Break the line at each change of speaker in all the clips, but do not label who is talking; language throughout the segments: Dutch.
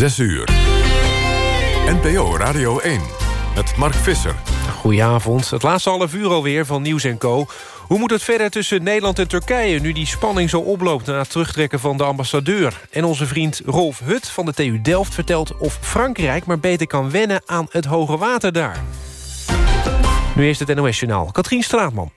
6 uur. NPO Radio 1 met Mark Visser.
Goedenavond. Het laatste half uur alweer van Nieuws Co. Hoe moet het verder tussen Nederland en Turkije... nu die spanning zo oploopt na het terugtrekken van de ambassadeur? En onze vriend Rolf Hut van de TU Delft vertelt... of Frankrijk maar beter kan wennen aan het hoge water daar. Nu eerst het NOS-journaal. Katrien Straatman.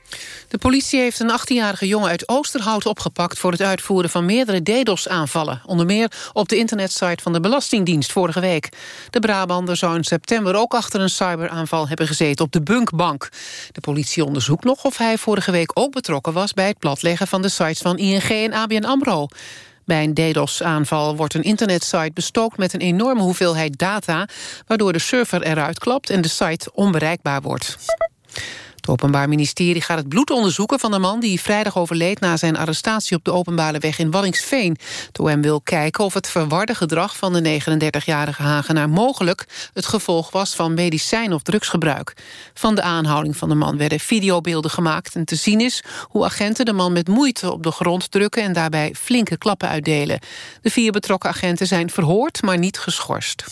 De politie heeft een 18-jarige jongen uit Oosterhout opgepakt... voor het uitvoeren van meerdere DDoS-aanvallen. Onder meer op de internetsite van de Belastingdienst vorige week. De Brabander zou in september ook achter een cyberaanval hebben gezeten... op de Bunkbank. De politie onderzoekt nog of hij vorige week ook betrokken was... bij het platleggen van de sites van ING en ABN AMRO. Bij een DDoS-aanval wordt een internetsite bestookt met een enorme hoeveelheid data... waardoor de server eruit klapt en de site onbereikbaar wordt. Het Openbaar Ministerie gaat het bloed onderzoeken van de man... die vrijdag overleed na zijn arrestatie op de openbare weg in Waddingsveen. Toen hem wil kijken of het verwarde gedrag van de 39-jarige Hagenaar... mogelijk het gevolg was van medicijn- of drugsgebruik. Van de aanhouding van de man werden videobeelden gemaakt... en te zien is hoe agenten de man met moeite op de grond drukken... en daarbij flinke klappen uitdelen. De vier betrokken agenten zijn verhoord, maar niet geschorst.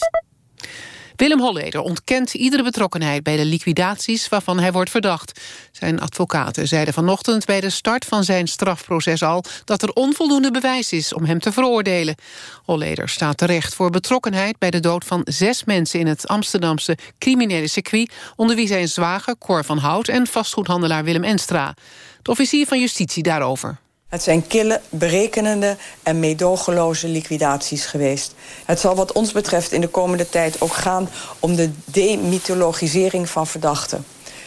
Willem Holleder ontkent iedere betrokkenheid bij de liquidaties waarvan hij wordt verdacht. Zijn advocaten zeiden vanochtend bij de start van zijn strafproces al dat er onvoldoende bewijs is om hem te veroordelen. Holleder staat terecht voor betrokkenheid bij de dood van zes mensen in het Amsterdamse criminele circuit, onder wie zijn zwager Cor van Hout en vastgoedhandelaar Willem Enstra. De officier van justitie daarover.
Het zijn kille, berekenende en meedogenloze liquidaties geweest. Het zal wat ons betreft in de komende tijd ook gaan... om de demythologisering van verdachten.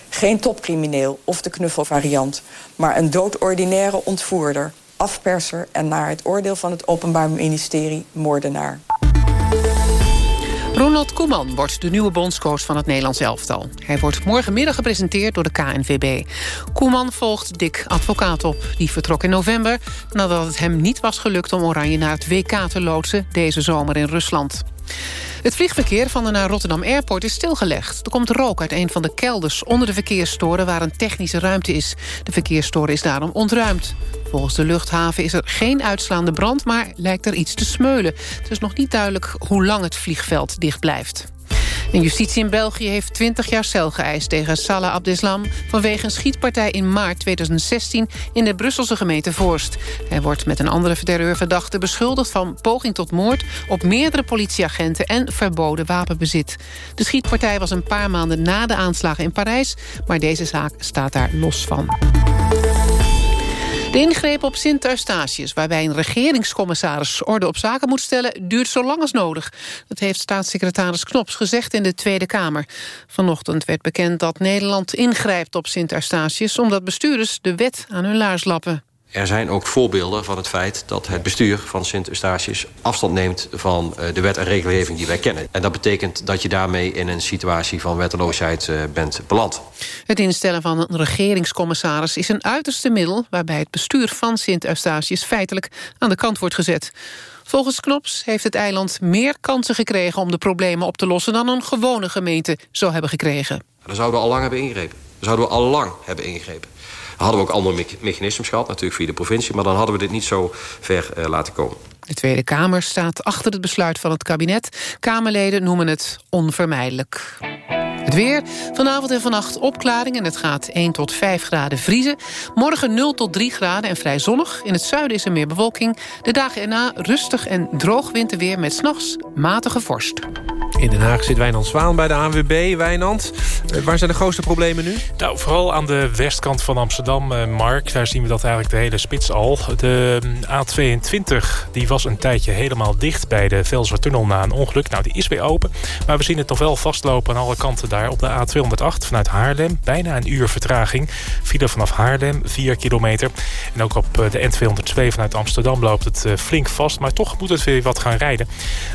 Geen topcrimineel of de knuffelvariant... maar een doodordinaire ontvoerder, afperser... en naar het oordeel van het Openbaar Ministerie moordenaar.
Ronald Koeman wordt de nieuwe bondscoach van het Nederlands elftal. Hij wordt morgenmiddag gepresenteerd door de KNVB. Koeman volgt Dick Advocaat op. Die vertrok in november nadat het hem niet was gelukt om Oranje naar het WK te loodsen... deze zomer in Rusland. Het vliegverkeer van de naar Rotterdam Airport is stilgelegd. Er komt rook uit een van de kelders onder de verkeersstoren... waar een technische ruimte is. De verkeersstoren is daarom ontruimd. Volgens de luchthaven is er geen uitslaande brand... maar lijkt er iets te smeulen. Het is nog niet duidelijk hoe lang het vliegveld dicht blijft. En justitie in België heeft 20 jaar cel geëist tegen Salah Abdeslam... vanwege een schietpartij in maart 2016 in de Brusselse gemeente Voorst. Hij wordt met een andere terreurverdachte beschuldigd van poging tot moord... op meerdere politieagenten en verboden wapenbezit. De schietpartij was een paar maanden na de aanslagen in Parijs... maar deze zaak staat daar los van. De ingreep op Sint-Eustatius, waarbij een regeringscommissaris orde op zaken moet stellen, duurt zo lang als nodig. Dat heeft staatssecretaris Knops gezegd in de Tweede Kamer. Vanochtend werd bekend dat Nederland ingrijpt op Sint-Eustatius, omdat bestuurders de wet aan hun laars lappen.
Er zijn ook voorbeelden van het feit dat het bestuur van Sint Eustatius afstand neemt van eh, de wet en regelgeving die wij kennen. En dat betekent dat je daarmee in een situatie van wetteloosheid eh, bent beland.
Het instellen van een regeringscommissaris is een uiterste middel waarbij het bestuur van Sint Eustatius feitelijk aan de kant wordt gezet. Volgens Knops heeft het eiland meer kansen gekregen om de problemen op te lossen dan een gewone gemeente zou hebben gekregen.
Dan zouden we al lang hebben ingegrepen. Dan zouden we al lang hebben ingegrepen hadden we ook andere mechanismes gehad, natuurlijk via de provincie... maar dan hadden we dit niet zo ver uh, laten komen.
De Tweede Kamer staat achter het besluit van het kabinet. Kamerleden noemen het onvermijdelijk. Het weer. Vanavond en vannacht opklaring en het gaat 1 tot 5 graden vriezen. Morgen 0 tot 3 graden en vrij zonnig. In het zuiden is er meer bewolking. De dagen erna rustig en droog winterweer met s'nachts matige vorst.
In Den Haag zit Wijnand Zwaan bij de ANWB. Wijnand, eh, waar zijn de grootste problemen nu?
Nou, vooral aan de westkant van Amsterdam, eh, Mark. Daar zien we dat eigenlijk de hele spits al. De mm, A22 die was een tijdje helemaal dicht bij de Velsertunnel na een ongeluk. Nou, die is weer open. Maar we zien het nog wel vastlopen aan alle kanten daar. Op de A208 vanuit Haarlem. Bijna een uur vertraging. File vanaf Haarlem, 4 kilometer. En ook op eh, de N202 vanuit Amsterdam loopt het flink vast. Maar toch moet het weer wat gaan rijden.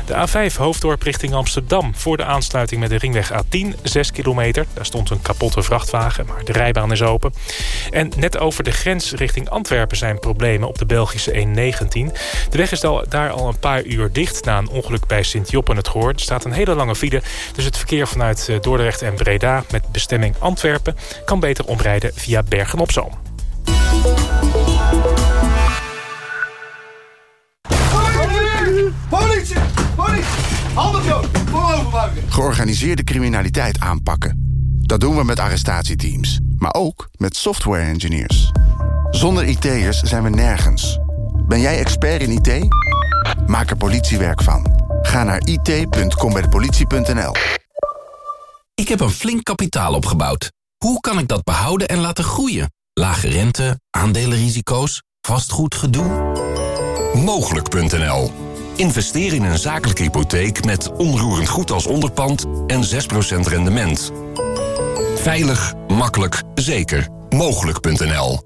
De A5 hoofddorp richting Amsterdam voor de aansluiting met de ringweg A10, 6 kilometer. Daar stond een kapotte vrachtwagen, maar de rijbaan is open. En net over de grens richting Antwerpen zijn problemen op de Belgische E19. De weg is daar al een paar uur dicht na een ongeluk bij Sint-Job en het Goor. Er staat een hele lange file, dus het verkeer vanuit eh, Dordrecht en Breda... met bestemming Antwerpen kan beter omrijden via Bergen-op-Zoom.
Politie! Georganiseerde criminaliteit aanpakken. Dat doen we met arrestatieteams, maar ook met software engineers. Zonder IT'ers zijn we nergens. Ben jij expert in IT? Maak er politiewerk van. Ga naar it.combijdepolitie.nl
Ik heb een flink kapitaal opgebouwd. Hoe kan ik dat behouden en laten groeien? Lage rente, aandelenrisico's, vastgoedgedoe?
Mogelijk.nl Investeer in een zakelijke hypotheek met onroerend goed als onderpand en 6% rendement. Veilig, makkelijk, zeker. Mogelijk.nl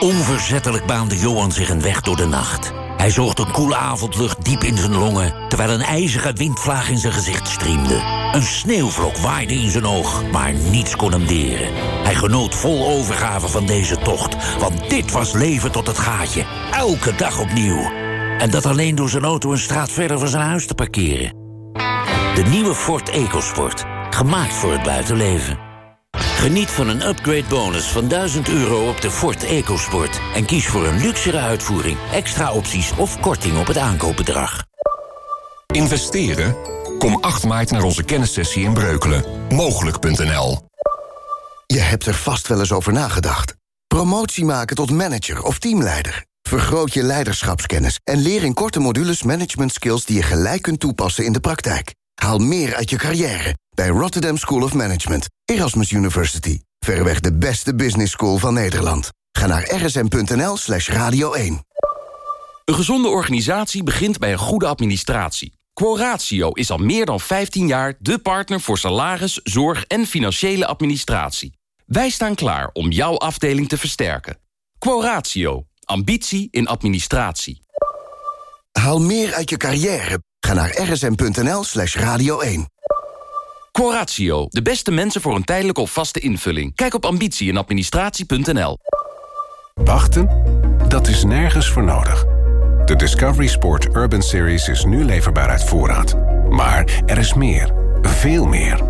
Onverzettelijk baande Johan zich een weg door de nacht. Hij zocht een koele avondlucht diep in zijn longen... terwijl een ijzige windvlaag in zijn gezicht striemde. Een sneeuwvlok waaide in zijn oog, maar niets kon hem deren. Hij genoot vol overgave van deze tocht, want dit was leven tot het gaatje. Elke dag opnieuw. En dat alleen door zijn auto een straat verder van zijn huis te parkeren. De nieuwe Ford EcoSport, gemaakt voor het buitenleven. Geniet van een upgrade bonus van 1000 euro op de Ford EcoSport. En kies voor een luxere uitvoering, extra opties of korting op het aankoopbedrag.
Investeren? Kom 8 maart naar onze kennissessie in Breukelen. Mogelijk.nl
Je hebt er vast wel eens over nagedacht. Promotie maken tot manager of teamleider. Vergroot je leiderschapskennis en leer in korte modules management skills die je gelijk kunt toepassen in de praktijk. Haal meer uit je carrière bij Rotterdam School of Management, Erasmus University. Verreweg de beste business school van Nederland. Ga naar rsm.nl slash radio 1.
Een gezonde organisatie begint bij een goede administratie. Quoratio is al meer dan 15 jaar de partner voor salaris, zorg en financiële administratie. Wij staan klaar om jouw afdeling te versterken. Quoratio. Ambitie in administratie.
Haal meer uit je carrière. Ga naar rsm.nl slash radio 1.
Quoratio, de beste mensen voor een tijdelijke of vaste invulling. Kijk op ambitie in administratie.nl.
Wachten? Dat is nergens voor nodig. De Discovery Sport Urban Series is nu leverbaar uit voorraad. Maar er is meer. Veel meer.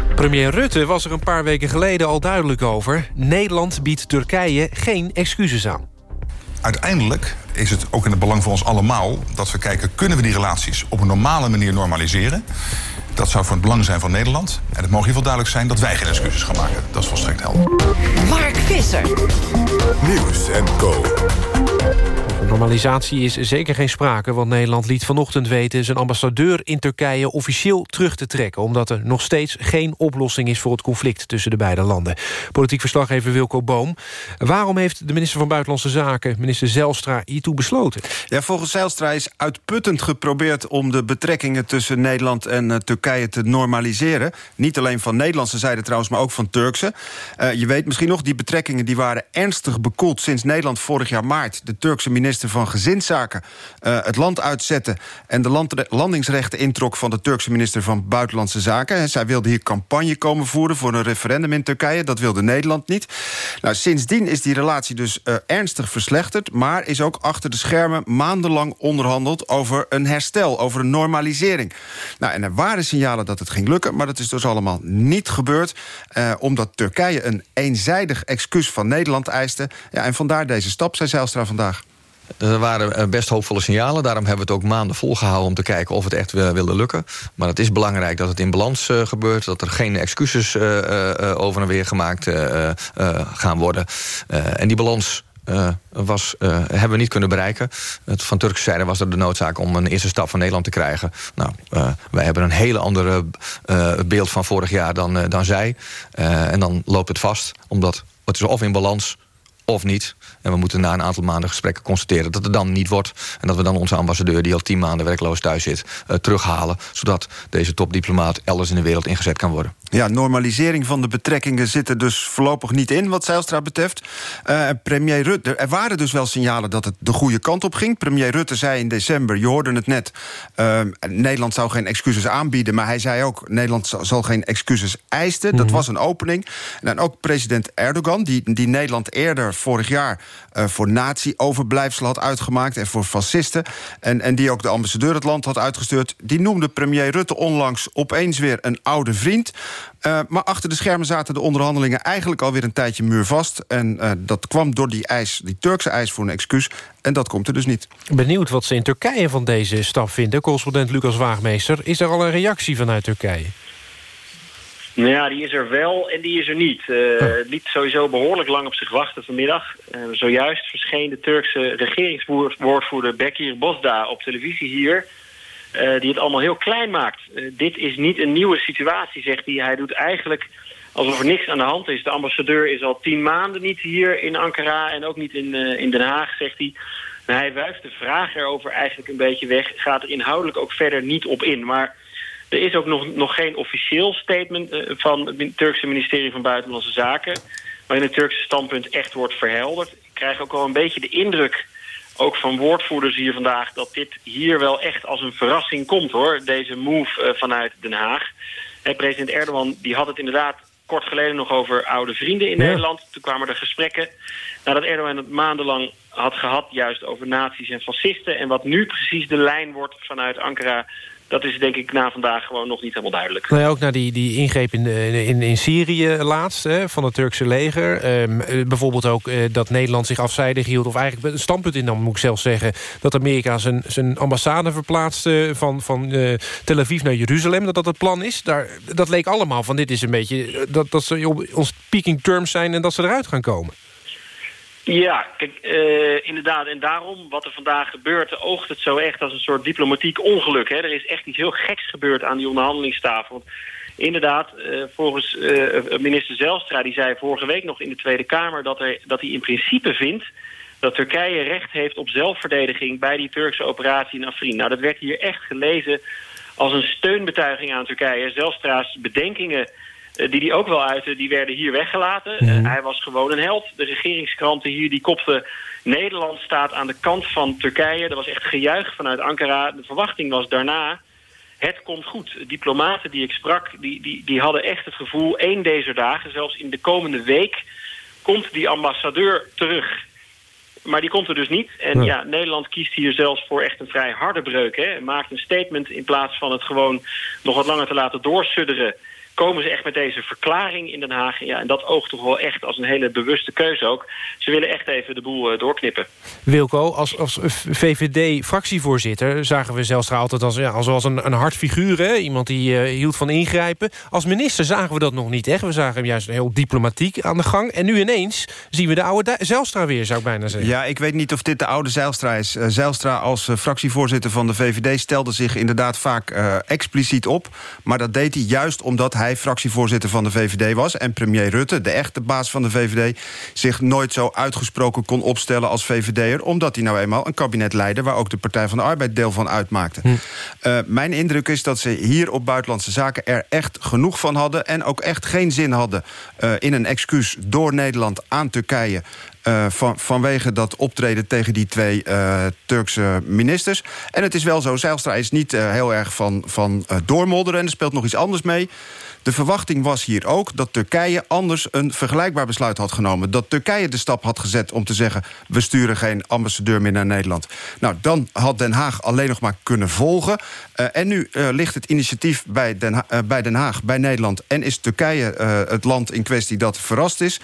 Premier Rutte was er een paar weken geleden al duidelijk over. Nederland biedt Turkije geen excuses aan.
Uiteindelijk is het ook in het belang van ons allemaal... dat we kijken, kunnen we die relaties op een normale manier normaliseren... Dat zou voor het belang zijn van Nederland. En het in ieder geval duidelijk zijn dat wij geen excuses gaan maken. Dat is volstrekt helder.
Mark Visser.
Nieuws en Co.
Normalisatie is zeker geen sprake, want Nederland liet vanochtend weten... zijn ambassadeur in Turkije officieel terug te trekken... omdat er nog steeds geen oplossing is voor het conflict tussen de beide landen. Politiek verslaggever Wilco Boom. Waarom heeft de minister van Buitenlandse Zaken, minister Zelstra, hiertoe besloten?
Ja, volgens Zelstra is uitputtend geprobeerd om de betrekkingen tussen Nederland en uh, Turkije te normaliseren. Niet alleen van Nederlandse zijde trouwens, maar ook van Turkse. Uh, je weet misschien nog, die betrekkingen die waren ernstig bekoeld sinds Nederland vorig jaar maart de Turkse minister van Gezinszaken uh, het land uitzette... en de land landingsrechten introk van de Turkse minister van Buitenlandse Zaken. Zij wilde hier campagne komen voeren voor een referendum in Turkije. Dat wilde Nederland niet. Nou, sindsdien is die relatie dus uh, ernstig verslechterd... maar is ook achter de schermen maandenlang onderhandeld... over een herstel, over een normalisering. Nou, en er waren signalen dat het ging lukken... maar dat is dus allemaal niet gebeurd... Uh, omdat Turkije een eenzijdig excuus van Nederland eiste. Ja, en vandaar deze stap, zei Zijlstra vandaag.
Er waren eh, best hoopvolle signalen. Daarom hebben we het ook maanden volgehouden om te kijken of het echt wilde lukken. Maar het is belangrijk dat het in balans uh, gebeurt. Dat er geen excuses over en weer gemaakt gaan worden. en die balans was, hebben we niet kunnen bereiken. Het, van Turkse zijde was er de noodzaak om een eerste stap van Nederland te krijgen. Nou, wij hebben een hele andere beeld van vorig jaar dan, dan zij. en dan loopt het vast, omdat het is of in balans of niet. En we moeten na een aantal maanden gesprekken constateren dat het dan niet wordt. En dat we dan onze ambassadeur, die al tien maanden werkloos thuis zit, uh, terughalen. Zodat deze topdiplomaat elders in de wereld ingezet kan worden.
Ja, normalisering van de betrekkingen zit er dus voorlopig niet in, wat Zijlstra betreft. Uh, premier Rutte, er waren dus wel signalen dat het de goede kant op ging. Premier Rutte zei in december, je hoorde het net... Uh, Nederland zou geen excuses aanbieden, maar hij zei ook... Nederland zal geen excuses eisen. Dat mhm. was een opening. En dan ook president Erdogan, die, die Nederland eerder vorig jaar... Uh, voor nazi-overblijfselen had uitgemaakt en voor fascisten... En, en die ook de ambassadeur het land had uitgestuurd... die noemde premier Rutte onlangs opeens weer een oude vriend... Uh, maar achter de schermen zaten de onderhandelingen eigenlijk alweer een tijdje muurvast. En uh, dat kwam door die eis, die Turkse eis voor een excuus. En dat komt er dus niet.
Benieuwd wat ze in Turkije van deze stap vinden. Correspondent Lucas Waagmeester. Is er al een reactie vanuit Turkije?
Nou ja, die is er wel en die is er niet. Uh, Het liet sowieso behoorlijk lang op zich wachten vanmiddag. Uh, zojuist verscheen de Turkse regeringswoordvoerder Bekir Bosda op televisie hier... Uh, die het allemaal heel klein maakt. dit is niet een nieuwe situatie, zegt hij. Hij doet eigenlijk alsof er niks aan de hand is. De ambassadeur is al tien maanden niet hier in Ankara... en ook niet in, in Den Haag, zegt hij. En hij wuift de vraag erover eigenlijk een beetje weg. Gaat er inhoudelijk ook verder niet op in. Maar er is ook nog, nog geen officieel statement uh, van het Turkse ministerie van Buitenlandse Zaken... waarin het Turkse standpunt echt wordt verhelderd. Ik krijg ook wel een beetje de indruk, ook van woordvoerders hier vandaag... dat dit hier wel echt als een verrassing komt, hoor, deze move uh, vanuit Den Haag. En president Erdogan die had het inderdaad kort geleden nog over oude vrienden in ja. Nederland. Toen kwamen er gesprekken nadat Erdogan het maandenlang had gehad... juist over nazi's en fascisten. En wat nu precies de lijn wordt vanuit Ankara dat is denk ik na vandaag gewoon nog niet helemaal duidelijk.
Nou ook naar die, die ingreep in, in, in Syrië laatst hè, van het Turkse leger. Um, bijvoorbeeld ook uh, dat Nederland zich afzijdig hield... of eigenlijk een standpunt in dan moet ik zelf zeggen... dat Amerika zijn, zijn ambassade verplaatst uh, van, van Tel Aviv naar Jeruzalem. Dat dat het plan is. Daar, dat leek allemaal van dit is een beetje... dat, dat ze op ons speaking terms zijn en dat ze eruit gaan komen.
Ja, kijk, uh, inderdaad. En daarom, wat er vandaag gebeurt... oogt het zo echt als een soort diplomatiek ongeluk. Hè? Er is echt iets heel geks gebeurd aan die onderhandelingstafel. Want inderdaad, uh, volgens uh, minister Zelstra... die zei vorige week nog in de Tweede Kamer... dat, er, dat hij in principe vindt dat Turkije recht heeft op zelfverdediging... bij die Turkse operatie in Afrin. Nou, dat werd hier echt gelezen als een steunbetuiging aan Turkije. Zelstra's bedenkingen eh, die hij ook wel uitte, die werden hier weggelaten. Mm. hij was gewoon een held. De regeringskranten hier die kopten... Nederland staat aan de kant van Turkije. Er was echt gejuich vanuit Ankara. De verwachting was daarna... Het komt goed. Diplomaten die ik sprak, die, die, die hadden echt het gevoel... één deze dagen, zelfs in de komende week... komt die ambassadeur terug. Maar die komt er dus niet. En ja, Nederland kiest hier zelfs voor echt een vrij harde breuk. Hè. Maakt een statement in plaats van het gewoon nog wat langer te laten doorsudderen komen ze echt met deze verklaring in Den Haag. Ja, en dat oogt toch wel echt als een hele bewuste keuze ook. Ze willen echt even de boel uh, doorknippen.
Wilco, als, als VVD-fractievoorzitter zagen we zelfs altijd als, ja, als een, een hard figuur. Hè? Iemand die uh, hield van ingrijpen. Als minister zagen we dat nog niet echt. We zagen hem juist heel diplomatiek aan de gang. En nu ineens zien we de oude Zijlstra weer, zou ik bijna zeggen.
Ja, ik weet niet of dit de oude Zijlstra is. Uh, Zijlstra als fractievoorzitter van de VVD stelde zich inderdaad vaak expliciet op. Maar dat deed hij juist omdat hij fractievoorzitter van de VVD was... en premier Rutte, de echte baas van de VVD... zich nooit zo uitgesproken kon opstellen als VVD'er... omdat hij nou eenmaal een kabinet leidde... waar ook de Partij van de Arbeid deel van uitmaakte. Hm. Uh, mijn indruk is dat ze hier op Buitenlandse Zaken... er echt genoeg van hadden en ook echt geen zin hadden... Uh, in een excuus door Nederland aan Turkije... Uh, van, vanwege dat optreden tegen die twee uh, Turkse ministers. En het is wel zo, Zijlstra is niet uh, heel erg van, van doormodderen... en er speelt nog iets anders mee. De verwachting was hier ook dat Turkije anders een vergelijkbaar besluit had genomen. Dat Turkije de stap had gezet om te zeggen... we sturen geen ambassadeur meer naar Nederland. Nou, dan had Den Haag alleen nog maar kunnen volgen. Uh, en nu uh, ligt het initiatief bij Den, uh, bij Den Haag, bij Nederland... en is Turkije het land in kwestie dat verrast is...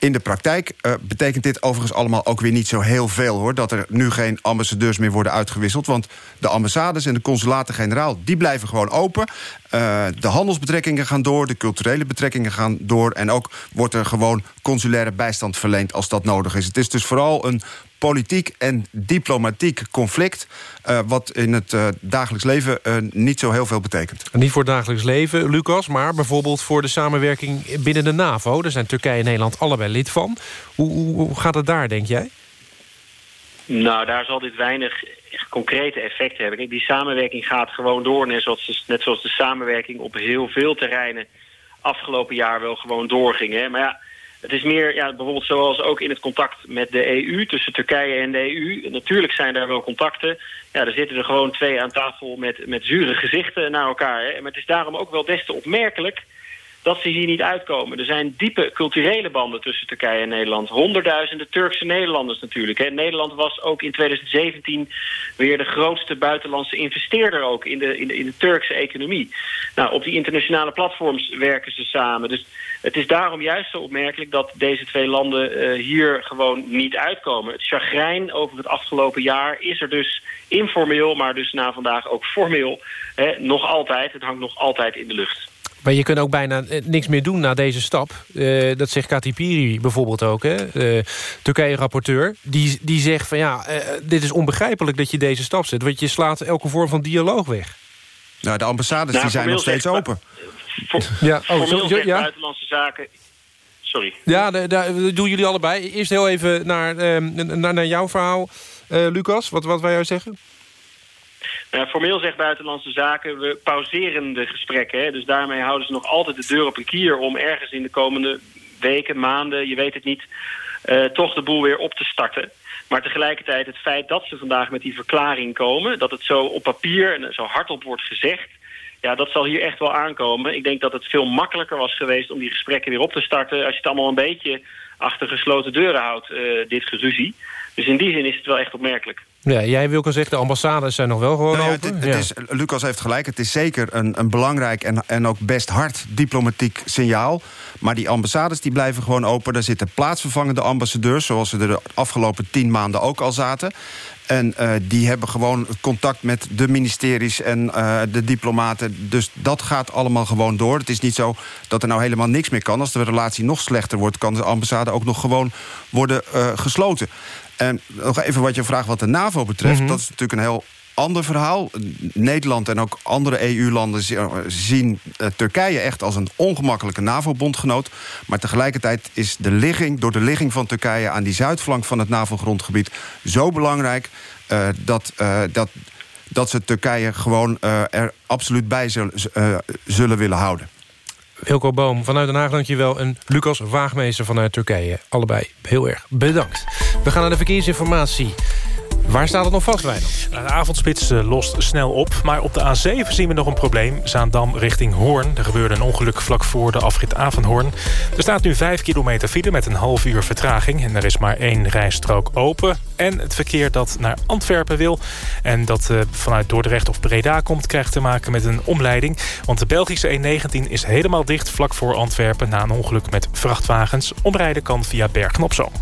In de praktijk uh, betekent dit overigens allemaal ook weer niet zo heel veel... hoor, dat er nu geen ambassadeurs meer worden uitgewisseld. Want de ambassades en de consulaten-generaal... die blijven gewoon open. Uh, de handelsbetrekkingen gaan door, de culturele betrekkingen gaan door... en ook wordt er gewoon consulaire bijstand verleend als dat nodig is. Het is dus vooral een politiek en diplomatiek conflict... Uh, wat in het uh, dagelijks leven uh, niet zo heel veel betekent.
Niet voor het dagelijks leven, Lucas, maar bijvoorbeeld voor de samenwerking binnen de NAVO. Daar zijn Turkije en Nederland allebei lid van. Hoe, hoe, hoe gaat het daar, denk jij?
Nou, daar zal dit weinig concrete effecten hebben. die samenwerking gaat gewoon door, net zoals, de, net zoals de samenwerking op heel veel terreinen afgelopen jaar wel gewoon doorging. Hè. Maar ja, het is meer, ja, bijvoorbeeld zoals ook in het contact met de EU... tussen Turkije en de EU. Natuurlijk zijn daar wel contacten. Ja, er zitten er gewoon twee aan tafel met, met zure gezichten naar elkaar. Hè. Maar het is daarom ook wel des te opmerkelijk dat ze hier niet uitkomen. Er zijn diepe culturele banden tussen Turkije en Nederland. Honderdduizenden Turkse Nederlanders natuurlijk. Hè. Nederland was ook in 2017 weer de grootste buitenlandse investeerder... ook in de, in de, in de Turkse economie. Nou, op die internationale platforms werken ze samen. Dus het is daarom juist zo opmerkelijk dat deze twee landen uh, hier gewoon niet uitkomen. Het chagrijn over het afgelopen jaar is er dus informeel... maar dus na vandaag ook formeel hè, nog altijd. Het hangt nog altijd in de lucht.
Maar je kunt ook bijna eh, niks meer doen na deze stap. Uh, dat zegt Kati Piri bijvoorbeeld ook, uh, Turkije-rapporteur. Die, die zegt van ja, uh, dit is onbegrijpelijk dat je deze stap zet. Want je slaat elke vorm van dialoog weg.
Nou, de ambassades nou, die zijn nog steeds open.
Voor, ja, oh, zo, zo, ja. buitenlandse zaken... Sorry.
Ja, daar doen jullie allebei. Eerst heel even naar, ehm, naar, naar jouw verhaal, Lucas. Wat, wat wij jou zeggen?
Uh, formeel zegt Buitenlandse Zaken, we pauzeren de gesprekken. Hè? Dus daarmee houden ze nog altijd de deur op een kier... om ergens in de komende weken, maanden, je weet het niet... Uh, toch de boel weer op te starten. Maar tegelijkertijd het feit dat ze vandaag met die verklaring komen... dat het zo op papier en zo hardop wordt gezegd... ja, dat zal hier echt wel aankomen. Ik denk dat het veel makkelijker was geweest om die gesprekken weer op te starten... als je het allemaal een beetje achter gesloten deuren houdt, uh, dit geruzie. Dus in die zin is het wel echt opmerkelijk.
Ja, jij wil zeggen, de ambassades zijn nog wel gewoon nou ja, open.
Het, het is, Lucas heeft gelijk, het is zeker een, een belangrijk en, en ook best hard diplomatiek signaal. Maar die ambassades die blijven gewoon open. Daar zitten plaatsvervangende ambassadeurs, zoals ze er de afgelopen tien maanden ook al zaten. En uh, die hebben gewoon contact met de ministeries en uh, de diplomaten. Dus dat gaat allemaal gewoon door. Het is niet zo dat er nou helemaal niks meer kan. Als de relatie nog slechter wordt... kan de ambassade ook nog gewoon worden uh, gesloten. En nog even wat je vraagt wat de NAVO betreft. Mm -hmm. Dat is natuurlijk een heel ander verhaal. Nederland en ook andere EU-landen zien uh, Turkije echt als een ongemakkelijke NAVO-bondgenoot. Maar tegelijkertijd is de ligging, door de ligging van Turkije aan die zuidflank van het NAVO-grondgebied zo belangrijk uh, dat, uh, dat, dat ze Turkije gewoon er absoluut bij zullen, zullen willen houden.
Wilco Boom vanuit Den Haag, dankjewel. En Lucas Waagmeester vanuit Turkije. Allebei heel erg bedankt. We gaan naar de verkeersinformatie. Waar staat het nog vast, Wijnand?
De avondspits eh, lost snel op, maar op de A7 zien we nog een probleem. Zaandam richting Hoorn. Er gebeurde een ongeluk vlak voor de afrit Avanhoorn. Er staat nu 5 kilometer file met een half uur vertraging. En er is maar één rijstrook open. En het verkeer dat naar Antwerpen wil... en dat uh, vanuit Dordrecht of Breda komt... krijgt te maken met een omleiding. Want de Belgische E19 is helemaal dicht vlak voor Antwerpen... na een ongeluk met vrachtwagens. Omrijden kan via Bergen op Zoom.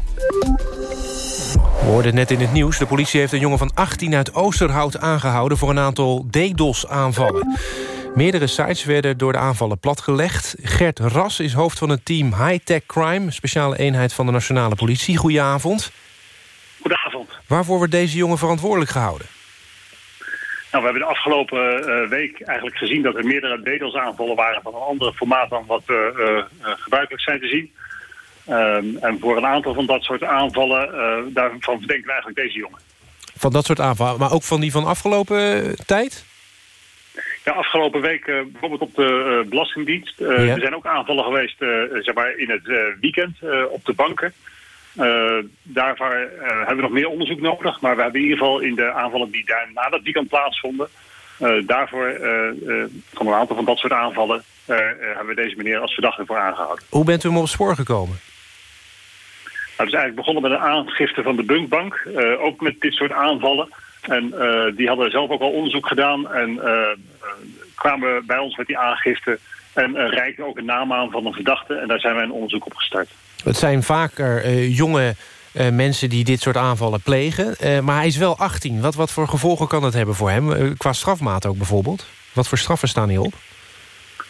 We hoorden net in het nieuws. De politie heeft een jongen van 18 uit Oosterhout aangehouden... voor een aantal DDoS-aanvallen. Meerdere sites werden door de aanvallen platgelegd. Gert Ras is hoofd van het team High Tech Crime... speciale eenheid van de nationale politie. Goedenavond.
Goedenavond.
Waarvoor wordt deze jongen verantwoordelijk gehouden?
Nou, we hebben de afgelopen uh, week eigenlijk gezien... dat er meerdere DDoS-aanvallen waren van een ander formaat... dan wat uh, uh, gebruikelijk zijn te zien... Um, en voor een aantal van dat soort aanvallen, uh, daarvan verdenken we eigenlijk deze jongen.
Van dat soort aanvallen, maar ook van die van afgelopen uh, tijd?
Ja, afgelopen week uh, bijvoorbeeld op de Belastingdienst. Ja. Er zijn ook aanvallen geweest zeg maar in het weekend op de banken. daarvoor hebben we nog meer onderzoek nodig. Maar we hebben in ieder geval in de aanvallen die daar na dat weekend plaatsvonden... daarvoor van een aantal van dat soort aanvallen hebben we deze meneer als verdachte voor aangehouden.
Hoe bent u hem op spoor gekomen?
Nou, het is eigenlijk begonnen met een aangifte van de Bunkbank. Uh, ook met dit soort aanvallen. En uh, die hadden zelf ook al onderzoek gedaan. En uh, kwamen bij ons met die aangifte. En reikten ook een naam aan van een verdachte. En daar zijn wij een onderzoek op gestart.
Het zijn vaker jonge mensen die dit soort aanvallen plegen. maar hij is wel 18. Wat, wat voor gevolgen kan dat hebben voor hem? qua strafmaat ook bijvoorbeeld? Wat voor straffen staan hierop?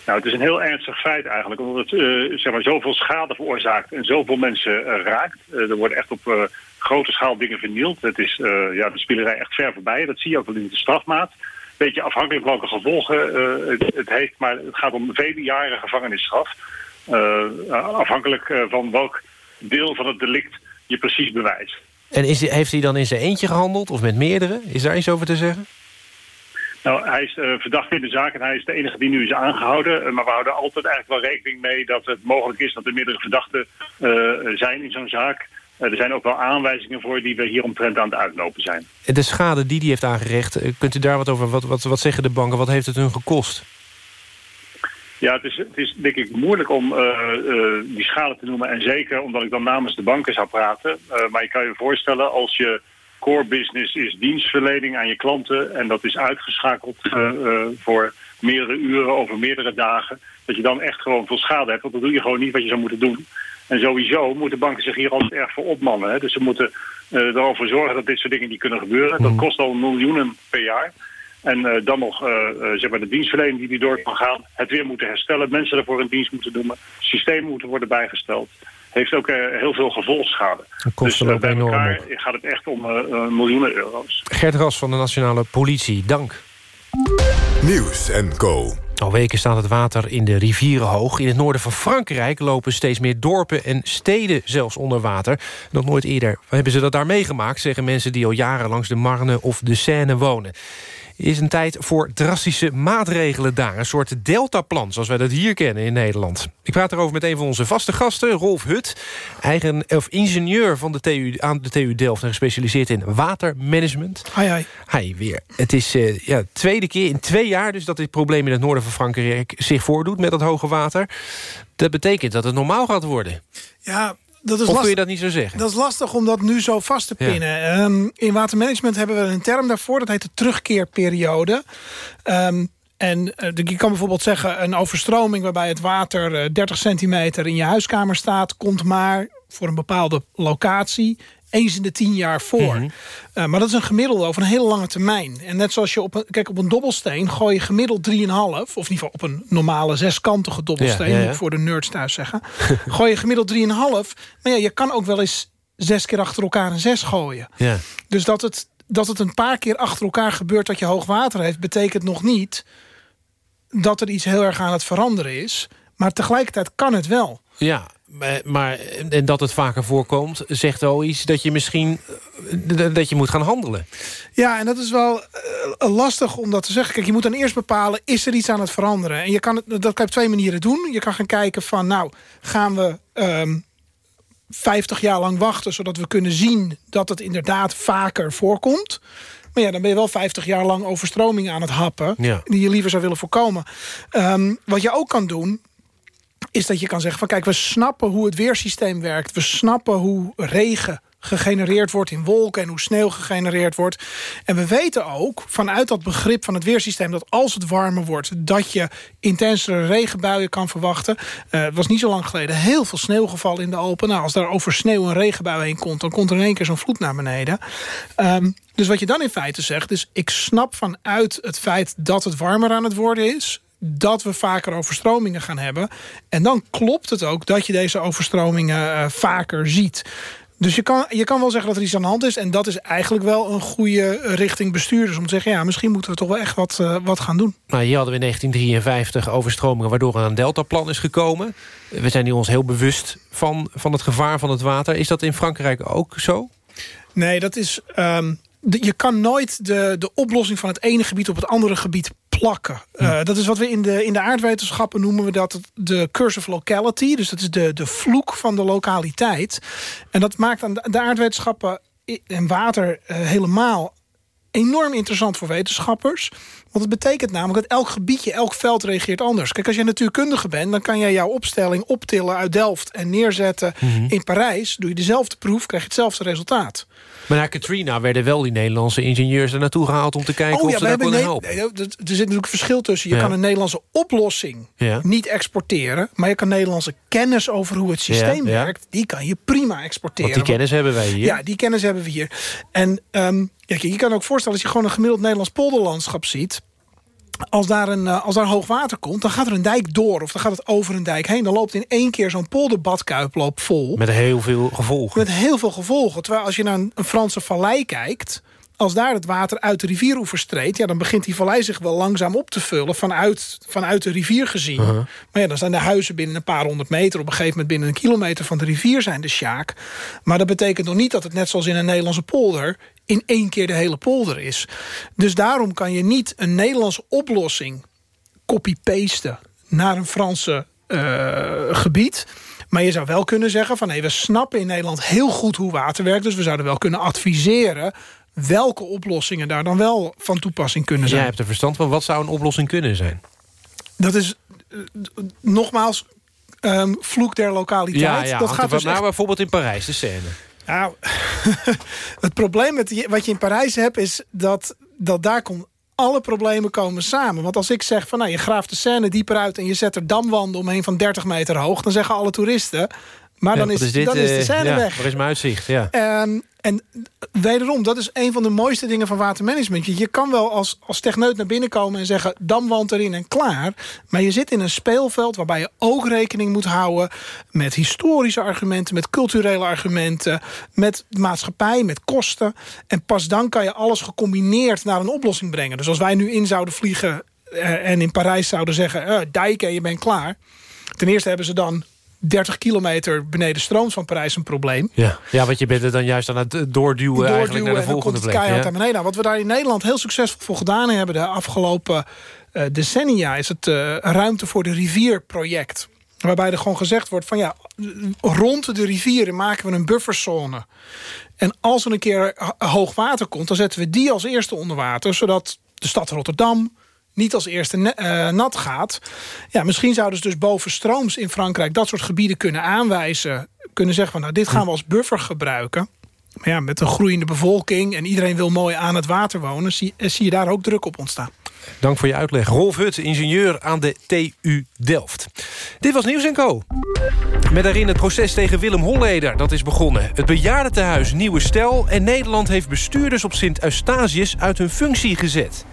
Nou, het is een heel ernstig feit eigenlijk, omdat het uh, zeg maar, zoveel schade veroorzaakt en zoveel mensen uh, raakt. Uh, er worden echt op grote schaal dingen vernield. Het is ja, de spielerij echt ver voorbij. Dat zie je ook wel in de strafmaat. Beetje afhankelijk welke gevolgen het, het, heeft, maar het gaat om vele jaren gevangenisstraf. afhankelijk van welk deel van het delict je precies bewijst.
En is, heeft hij dan in zijn eentje gehandeld of met meerdere? Is daar iets over te zeggen?
Nou, hij is uh, verdacht in de zaak en hij is de enige die nu is aangehouden. Uh, maar we houden altijd eigenlijk wel rekening mee dat het mogelijk is dat er meerdere verdachten uh, zijn in zo'n zaak. er zijn ook wel aanwijzingen voor die we hieromtrent aan het uitlopen zijn.
De schade die hij heeft aangericht, kunt u daar wat over, wat, wat, wat zeggen de banken, wat heeft het hun gekost?
Ja, het is, het is denk ik moeilijk om uh, uh, die schade te noemen. En zeker omdat ik dan namens de banken zou praten. Uh, maar je kan je voorstellen als je core business is dienstverlening aan je klanten. En dat is uitgeschakeld voor meerdere uren over meerdere dagen. Dat je dan echt gewoon veel schade hebt. Want dan doe je gewoon niet wat je zou moeten doen. En sowieso moeten banken zich hier altijd erg voor opmannen. Hè. Dus ze moeten ervoor zorgen dat dit soort dingen niet kunnen gebeuren. Dat kost al miljoenen per jaar. En uh, dan nog uh, zeg maar de dienstverlening die die door kan gaan. Het weer moeten herstellen. Mensen ervoor in dienst moeten doen. Systemen moeten worden bijgesteld. Heeft ook uh, heel veel gevolgschade. Dus bij elkaar op. gaat het echt om miljoenen euro's.
Gert Ras van de Nationale Politie, dank.
Nieuws en Co.
Al weken staat het water in de rivieren hoog. In het noorden van Frankrijk lopen steeds meer dorpen en steden zelfs onder water. Nog nooit eerder hebben ze dat daar meegemaakt... zeggen mensen die al jaren langs de Marne of de Seine wonen is een tijd voor drastische maatregelen daar. Een soort deltaplan, zoals wij dat hier kennen in Nederland. Ik praat erover met een van onze vaste gasten, Rolf Hut. Eigen, of ingenieur van de TU, aan de TU Delft en gespecialiseerd in watermanagement.
Hi, hi.
Hi, weer. Het is uh, ja, tweede keer in twee jaar dus dat dit probleem in het noorden van Frankrijk zich voordoet met dat hoge water. Dat betekent dat het normaal gaat worden.
Ja, dat is
of kun je dat niet zo zeggen?
Dat is lastig om dat nu zo vast te pinnen. Ja. Um, in watermanagement hebben we een term daarvoor. Dat heet de terugkeerperiode. Um, en uh, je kan bijvoorbeeld zeggen... een overstroming waarbij het water uh, 30 centimeter in je huiskamer staat... komt maar voor een bepaalde locatie eens in de tien jaar voor. Mm -hmm. uh, maar dat is een gemiddelde over een hele lange termijn. En net zoals je op een, kijk, op een dobbelsteen gooi je gemiddeld 3,5... of in ieder geval op een normale zeskantige dobbelsteen... Ja, ja, ja. voor de nerds thuis zeggen. gooi je gemiddeld 3,5. Maar ja, je kan ook wel eens zes keer achter elkaar een zes gooien.
Ja.
Dus dat het, dat het een paar keer achter elkaar gebeurt... dat je hoog water heeft, betekent nog niet... dat er iets heel erg aan het veranderen is. Maar tegelijkertijd kan het wel.
Ja, maar en dat het vaker voorkomt, zegt wel iets dat je misschien dat je moet gaan handelen.
Ja, en dat is wel uh, lastig om dat te zeggen. Kijk, je moet dan eerst bepalen, is er iets aan het veranderen? En je kan het, dat kan je op twee manieren doen. Je kan gaan kijken van, nou, gaan we um, 50 jaar lang wachten... zodat we kunnen zien dat het inderdaad vaker voorkomt. Maar ja, dan ben je wel 50 jaar lang overstromingen aan het happen...
Ja.
die je liever zou willen voorkomen. Um, wat je ook kan doen, is dat je kan zeggen van kijk, we snappen hoe het weersysteem werkt. We snappen hoe regen gegenereerd wordt in wolken en hoe sneeuw gegenereerd wordt. En we weten ook vanuit dat begrip van het weersysteem... dat als het warmer wordt, dat je intensere regenbuien kan verwachten. Uh, het was niet zo lang geleden heel veel sneeuwgevallen in de Alpen. Nou, als daar over sneeuw een regenbui heen komt... dan komt er in één keer zo'n vloed naar beneden. Um, dus wat je dan in feite zegt is... ik snap vanuit het feit dat het warmer aan het worden is dat we vaker overstromingen gaan hebben. En dan klopt het ook dat je deze overstromingen uh, vaker ziet. Dus je kan, je kan wel zeggen dat er iets aan de hand is. En dat is eigenlijk wel een goede richting bestuurders. Om te zeggen, ja, misschien moeten we toch wel echt wat, uh, wat gaan doen.
Nou, hier hadden we in 1953 overstromingen... waardoor er een deltaplan is gekomen. We zijn hier ons heel bewust van, van het gevaar van het water. Is dat in Frankrijk ook zo?
Nee, dat is... Um, de, je kan nooit de, de oplossing van het ene gebied op het andere gebied plakken. Uh, dat is wat we in de, in de aardwetenschappen noemen we dat de curse of locality. Dus dat is de, de vloek van de lokaliteit. En dat maakt aan de, aardwetenschappen en water uh, helemaal enorm interessant voor wetenschappers. Want het betekent namelijk dat elk gebiedje, elk veld reageert anders. Kijk, als je natuurkundige bent, dan kan jij jouw opstelling optillen uit Delft... en neerzetten mm -hmm. in Parijs. Doe je dezelfde proef, krijg je hetzelfde resultaat.
Maar na Katrina werden wel die Nederlandse ingenieurs er naartoe gehaald... om te kijken oh, ja, of ze daar konden helpen.
Nee, er zit natuurlijk een verschil tussen. Je ja. kan een Nederlandse oplossing ja. niet exporteren... maar je kan Nederlandse kennis over hoe het systeem werkt... die kan je prima exporteren.
Want die kennis hebben wij hier.
Ja, die kennis hebben we hier. En um, ja, je kan ook voorstellen, als je gewoon een gemiddeld Nederlands polderlandschap ziet... als daar, een, als daar hoogwater komt, dan gaat er een dijk door... of dan gaat het over een dijk heen. Dan loopt in één keer zo'n polderbadkuip loopt vol.
Met heel veel gevolgen.
Met heel veel gevolgen. Terwijl als je naar een, een Franse vallei kijkt als daar het water uit de rivieroever streedt... Ja, dan begint die vallei zich wel langzaam op te vullen vanuit, vanuit de rivier gezien. Uh-huh. Maar ja, dan zijn de huizen binnen een paar honderd meter... op een gegeven moment binnen een kilometer van de rivier zijn de sjaak. Maar dat betekent nog niet dat het net zoals in een Nederlandse polder... in één keer de hele polder is. Dus daarom kan je niet een Nederlandse oplossing copy-pasten... naar een Franse uh, gebied... Maar je zou wel kunnen zeggen van... Hey, we snappen in Nederland heel goed hoe water werkt... dus we zouden wel kunnen adviseren welke oplossingen daar dan wel van toepassing kunnen zijn.
Jij hebt er verstand van. Wat zou een oplossing kunnen zijn?
Dat is uh, nogmaals um, vloek der lokaliteit.
Ja, ja,
dat
gaat dus nou, echt... bijvoorbeeld in Parijs, de scène.
Nou, het probleem met wat je in Parijs hebt... is dat, dat daar komt alle problemen komen samen. Want als ik zeg van nou, je graaft de scène dieper uit... en je zet er damwanden omheen van 30 meter hoog... dan zeggen alle toeristen... maar dan, is,
is dit,
dan is de scène
uh,
weg.
Waar is mijn uitzicht? Ja.
Um, en wederom, dat is een van de mooiste dingen van watermanagement. Je kan wel als, als techneut naar binnen komen en zeggen... damwand erin en klaar. Maar je zit in een speelveld waarbij je ook rekening moet houden... met historische argumenten, met culturele argumenten... met maatschappij, met kosten. En pas dan kan je alles gecombineerd naar een oplossing brengen. Dus als wij nu in zouden vliegen eh, en in Parijs zouden zeggen... Uh, dijken, je bent klaar. Ten eerste hebben ze dan 30 kilometer beneden strooms van Parijs een probleem.
Ja, ja want je bent er dan juist aan het doorduwen, doorduwen eigenlijk naar de volgende plek.
keihard ja. beneden. Nou, wat we daar in Nederland heel succesvol voor gedaan hebben... de afgelopen uh, decennia is het uh, ruimte voor de rivierproject. Waarbij er gewoon gezegd wordt van ja, rond de rivieren maken we een bufferzone. En als er een keer hoog water komt, dan zetten we die als eerste onder water. Zodat de stad Rotterdam, niet als eerste uh, nat gaat. Ja, misschien zouden ze dus boven strooms in Frankrijk... dat soort gebieden kunnen aanwijzen. Kunnen zeggen van nou, dit gaan we als buffer gebruiken. Maar ja, met een groeiende bevolking... en iedereen wil mooi aan het water wonen... zie, zie je daar ook druk op ontstaan.
Dank voor je uitleg. Rolf Hut, ingenieur aan de TU Delft. Dit was Nieuws Co. Met daarin het proces tegen Willem Holleder. Dat is begonnen. Het bejaardentehuis Nieuwe Stel... en Nederland heeft bestuurders op Sint Eustatius uit hun functie gezet.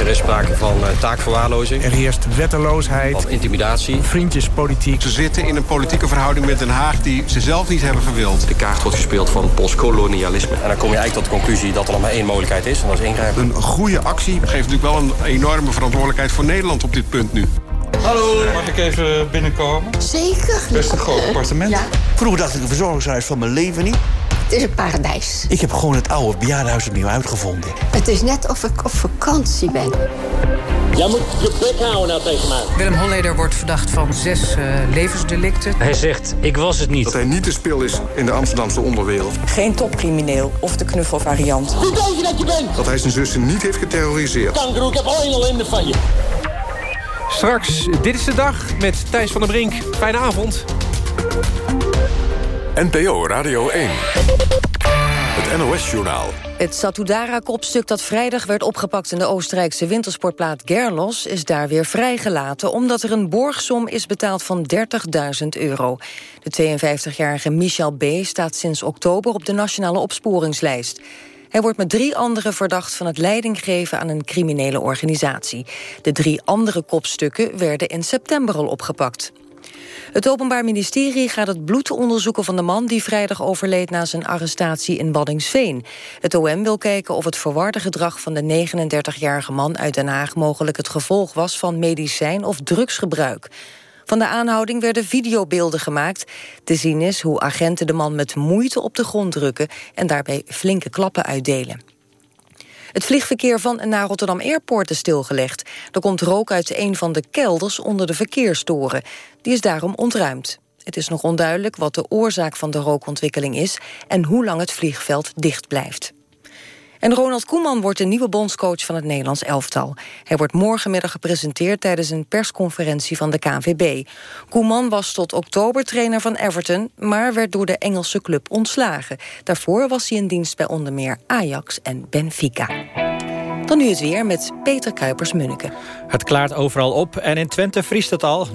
Er is sprake van uh, taakverwaarlozing.
Er heerst wetteloosheid.
Of intimidatie.
Vriendjespolitiek.
Ze zitten in een politieke verhouding met Den Haag... die ze zelf niet hebben verwild.
De kaart wordt gespeeld van postkolonialisme. En dan kom je eigenlijk tot de conclusie dat er nog maar één mogelijkheid is. En dat is ingrijpen.
Een goede actie geeft natuurlijk wel een enorme verantwoordelijkheid voor Nederland op dit punt nu.
Hallo, mag ik even binnenkomen?
Zeker.
Best een groot appartement. Ja.
Vroeger dacht ik een verzorgingshuis van mijn leven niet. Het is een paradijs. Ik heb gewoon het oude bejaardenhuis opnieuw uitgevonden. Het is net of ik op vakantie ben.
Jij moet je bek houden nou tegen mij.
Willem Holleder wordt verdacht van zes uh, levensdelicten.
Hij zegt, ik was het niet.
Dat hij niet de spil is in de Amsterdamse onderwereld.
Geen topcrimineel of de knuffelvariant.
Wie denk je dat je bent?
Dat hij zijn zussen niet heeft geterroriseerd.
Kangaroo, ik heb alleen al in de van je.
Straks, dit is de dag met Thijs van der Brink. Fijne avond.
NPO Radio 1. Het NOS-journaal.
Het Satudara-kopstuk dat vrijdag werd opgepakt... in de Oostenrijkse wintersportplaat Gerlos is daar weer vrijgelaten... omdat er een borgsom is betaald van 30.000 euro. De 52-jarige Michel B. staat sinds oktober op de nationale opsporingslijst. Hij wordt met drie anderen verdacht van het leidinggeven aan een criminele organisatie. De drie andere kopstukken werden in september al opgepakt. Het Openbaar Ministerie gaat het bloed onderzoeken van de man... die vrijdag overleed na zijn arrestatie in Baddingsveen. Het OM wil kijken of het verwarde gedrag van de 39-jarige man uit Den Haag... mogelijk het gevolg was van medicijn of drugsgebruik. Van de aanhouding werden videobeelden gemaakt. Te zien is hoe agenten de man met moeite op de grond drukken... en daarbij flinke klappen uitdelen. Het vliegverkeer van en naar Rotterdam Airport is stilgelegd. Er komt rook uit een van de kelders onder de verkeerstoren. Die is daarom ontruimd. Het is nog onduidelijk wat de oorzaak van de rookontwikkeling is... en hoe lang het vliegveld dicht blijft. En Ronald Koeman wordt de nieuwe bondscoach van het Nederlands elftal. Hij wordt morgenmiddag gepresenteerd tijdens een persconferentie van de KNVB. Koeman was tot oktober trainer van Everton... maar werd door de Engelse club ontslagen. Daarvoor was hij in dienst bij onder meer Ajax en Benfica. Dan nu het weer met Peter Kuipers-Munneke.
Het klaart overal op en in Twente vriest het al. 0,1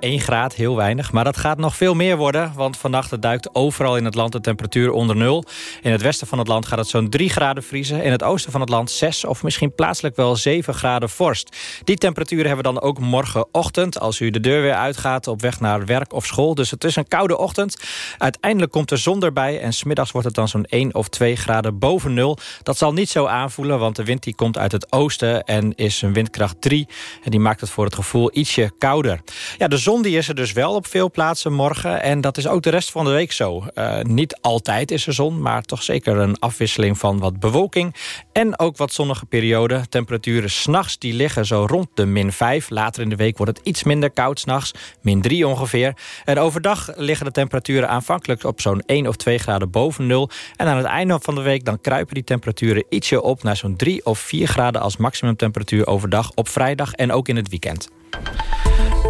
graad, heel weinig. Maar dat gaat nog veel meer worden, want vannacht duikt overal in het land de temperatuur onder nul. In het westen van het land gaat het zo'n 3 graden vriezen. In het oosten van het land 6 of misschien plaatselijk wel 7 graden vorst. Die temperaturen hebben we dan ook morgenochtend... als u de deur weer uitgaat op weg naar werk of school. Dus het is een koude ochtend. Uiteindelijk komt de zon erbij en smiddags wordt het dan zo'n 1 of 2 graden boven nul. Dat zal niet zo aanvoelen, want de wind die komt uit het oosten... en is een windkracht 3. En die maakt het voor het gevoel ietsje kouder. Ja, de zon die is er dus wel op veel plaatsen morgen. En dat is ook de rest van de week zo. Uh, niet altijd is er zon, maar toch zeker een afwisseling van wat bewolking. En ook wat zonnige perioden. Temperaturen s'nachts die liggen zo rond de min 5. Later in de week wordt het iets minder koud s'nachts. Min 3 ongeveer. En overdag liggen de temperaturen aanvankelijk op zo'n 1 of 2 graden boven nul. En aan het einde van de week dan kruipen die temperaturen ietsje op... naar zo'n 3 of 4 graden als maximumtemperatuur overdag op vrijdag en ook in het weekend.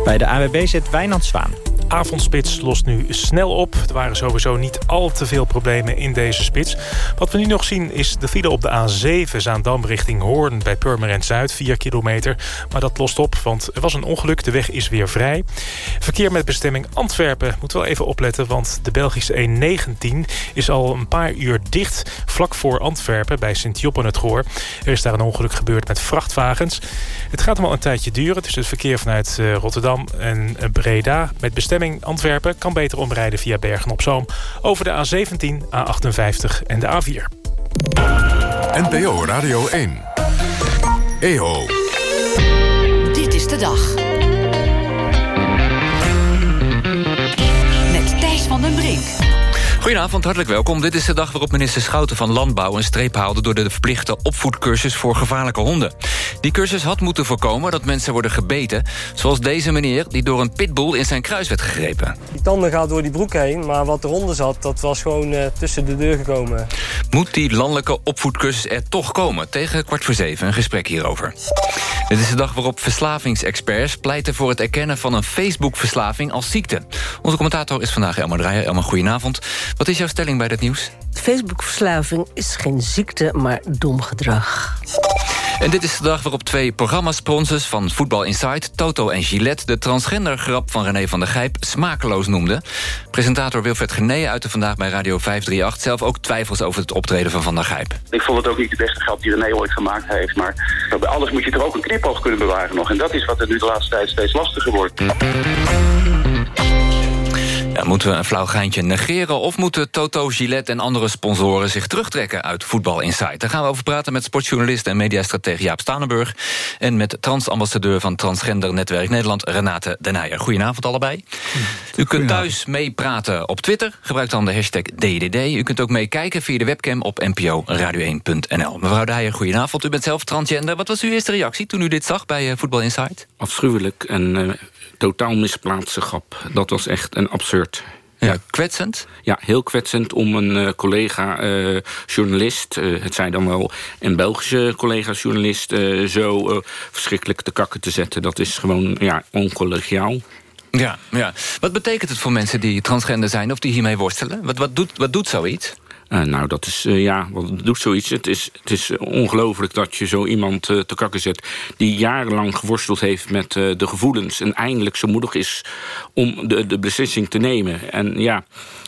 Bij de AWB zit Wijnand Zwaan
avondspits lost nu snel op. Er waren sowieso niet al te veel problemen in deze spits. Wat we nu nog zien is de file op de A7 Zaandam richting Hoorn... bij Purmerend Zuid, 4 kilometer. Maar dat lost op, want er was een ongeluk. De weg is weer vrij. Verkeer met bestemming Antwerpen moet wel even opletten... want de Belgische E19 is al een paar uur dicht... vlak voor Antwerpen bij Sint-Joppen het Goor. Er is daar een ongeluk gebeurd met vrachtwagens. Het gaat hem al een tijdje duren. Dus het verkeer vanuit eh, Rotterdam en Breda met bestemming Antwerpen kan beter omrijden via Bergen-op-Zoom... over de A17, A58 en de A4.
NPO Radio 1. EO.
Dit is de dag. Met Thijs van den Brink.
Goedenavond, hartelijk welkom. Dit is de dag waarop minister Schouten van Landbouw... een streep haalde door de verplichte opvoedcursus voor gevaarlijke honden. Die cursus had moeten voorkomen dat mensen worden gebeten... zoals deze meneer die door een pitbull in zijn kruis werd gegrepen.
Die tanden gaat door die broek heen, maar wat eronder zat... dat was gewoon uh, tussen de deur gekomen.
Moet die landelijke opvoedcursus er toch komen? Tegen kwart voor zeven een gesprek hierover. Dit is de dag waarop verslavingsexperts pleiten voor het erkennen van een Facebook-verslaving als ziekte. Onze commentator is vandaag Elmar Draaier. Elmar, goedenavond. Wat is jouw stelling bij dit nieuws?
Facebook-verslaving is geen ziekte, maar dom gedrag.
En dit is de dag waarop twee programmasponsors van Voetbal Insight... Toto en Gillette de transgendergrap van René van der Gijp smakeloos noemden. Presentator Wilfred Genee uitte vandaag bij Radio 538... zelf ook twijfels over het optreden van Van der Gijp.
Ik vond het ook niet de beste grap die René ooit gemaakt heeft... maar bij alles moet je er ook een knipoog kunnen bewaren nog. En dat is wat er nu de laatste tijd steeds lastiger wordt.
Ja, moeten we een flauw geintje negeren... of moeten Toto, Gillette en andere sponsoren zich terugtrekken uit Voetbal Insight? Daar gaan we over praten met sportjournalist en mediastratege Jaap Stanenburg... en met transambassadeur van Transgender Netwerk Nederland, Renate Den Goedenavond allebei. U kunt thuis meepraten op Twitter. Gebruik dan de hashtag DDD. U kunt ook meekijken via de webcam op npo radio1.nl. Mevrouw Deijer, goedenavond. U bent zelf transgender. Wat was uw eerste reactie toen u dit zag bij Voetbal Insight?
Afschuwelijk en uh, totaal misplaatste grap. Dat was echt een absurd.
Ja, kwetsend?
Ja, heel kwetsend om een uh, collega uh, journalist... Uh, het zij dan wel een Belgische collega journalist... zo verschrikkelijk te kakken te zetten. Dat is gewoon ja, oncollegiaal.
Ja, ja. Wat betekent het voor mensen die transgender zijn... of die hiermee worstelen? Wat, wat, doet, wat doet zoiets?
Uh, nou, dat is, uh, ja, wat doet zoiets? Het is, het is ongelooflijk dat je zo iemand te kakken zet... die jarenlang geworsteld heeft met de gevoelens... en eindelijk zo moedig is om de, de beslissing te nemen. En ja,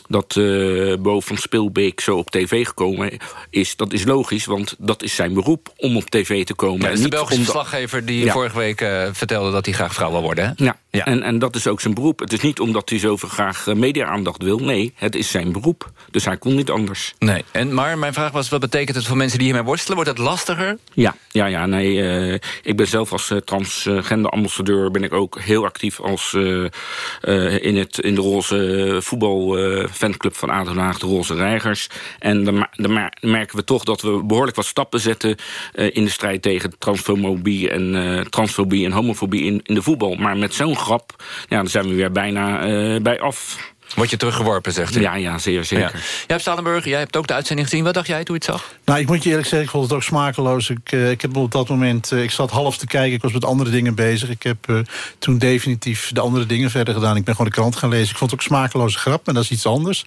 dat uh, Bo van Spilbeek zo op tv gekomen is... dat is logisch, want dat is zijn beroep om op tv te komen.
Ja, dat is de Belgische verslaggever die ja. vorige week uh, vertelde... dat hij graag vrouw wil worden, hè?
Ja, ja. En, en dat is ook zijn beroep. Het is niet omdat hij zo graag uh, media-aandacht wil. Nee, het is zijn beroep. Dus hij kon niet anders.
Nee, en, maar mijn vraag was, wat betekent het voor mensen die hiermee worstelen? Wordt het lastiger?
Ja, ja, ja nee. ik ben zelf als transgender-ambassadeur... ben ik ook heel actief als, in, het, in de roze voetbal fanclub van Aden Haag, de Roze Reigers. En dan, merken we toch dat we behoorlijk wat stappen zetten... Uh, in de strijd tegen transfobie en, uh, transfobie en homofobie in, in de voetbal. Maar met zo'n grap, ja, dan zijn we weer bijna uh, bij af.
Word je teruggeworpen, zegt u?
Ja, ja, zeer zeker.
Ja. Jaap Stalenburg, jij hebt ook de uitzending gezien. Wat dacht jij toen je het zag?
Nou, ik moet je eerlijk zeggen, ik vond het ook smakeloos. Ik, uh, ik heb op dat moment, uh, ik zat half te kijken, ik was met andere dingen bezig. Ik heb uh, toen definitief de andere dingen verder gedaan. Ik ben gewoon de krant gaan lezen. Ik vond het ook smakeloze grap, maar dat is iets anders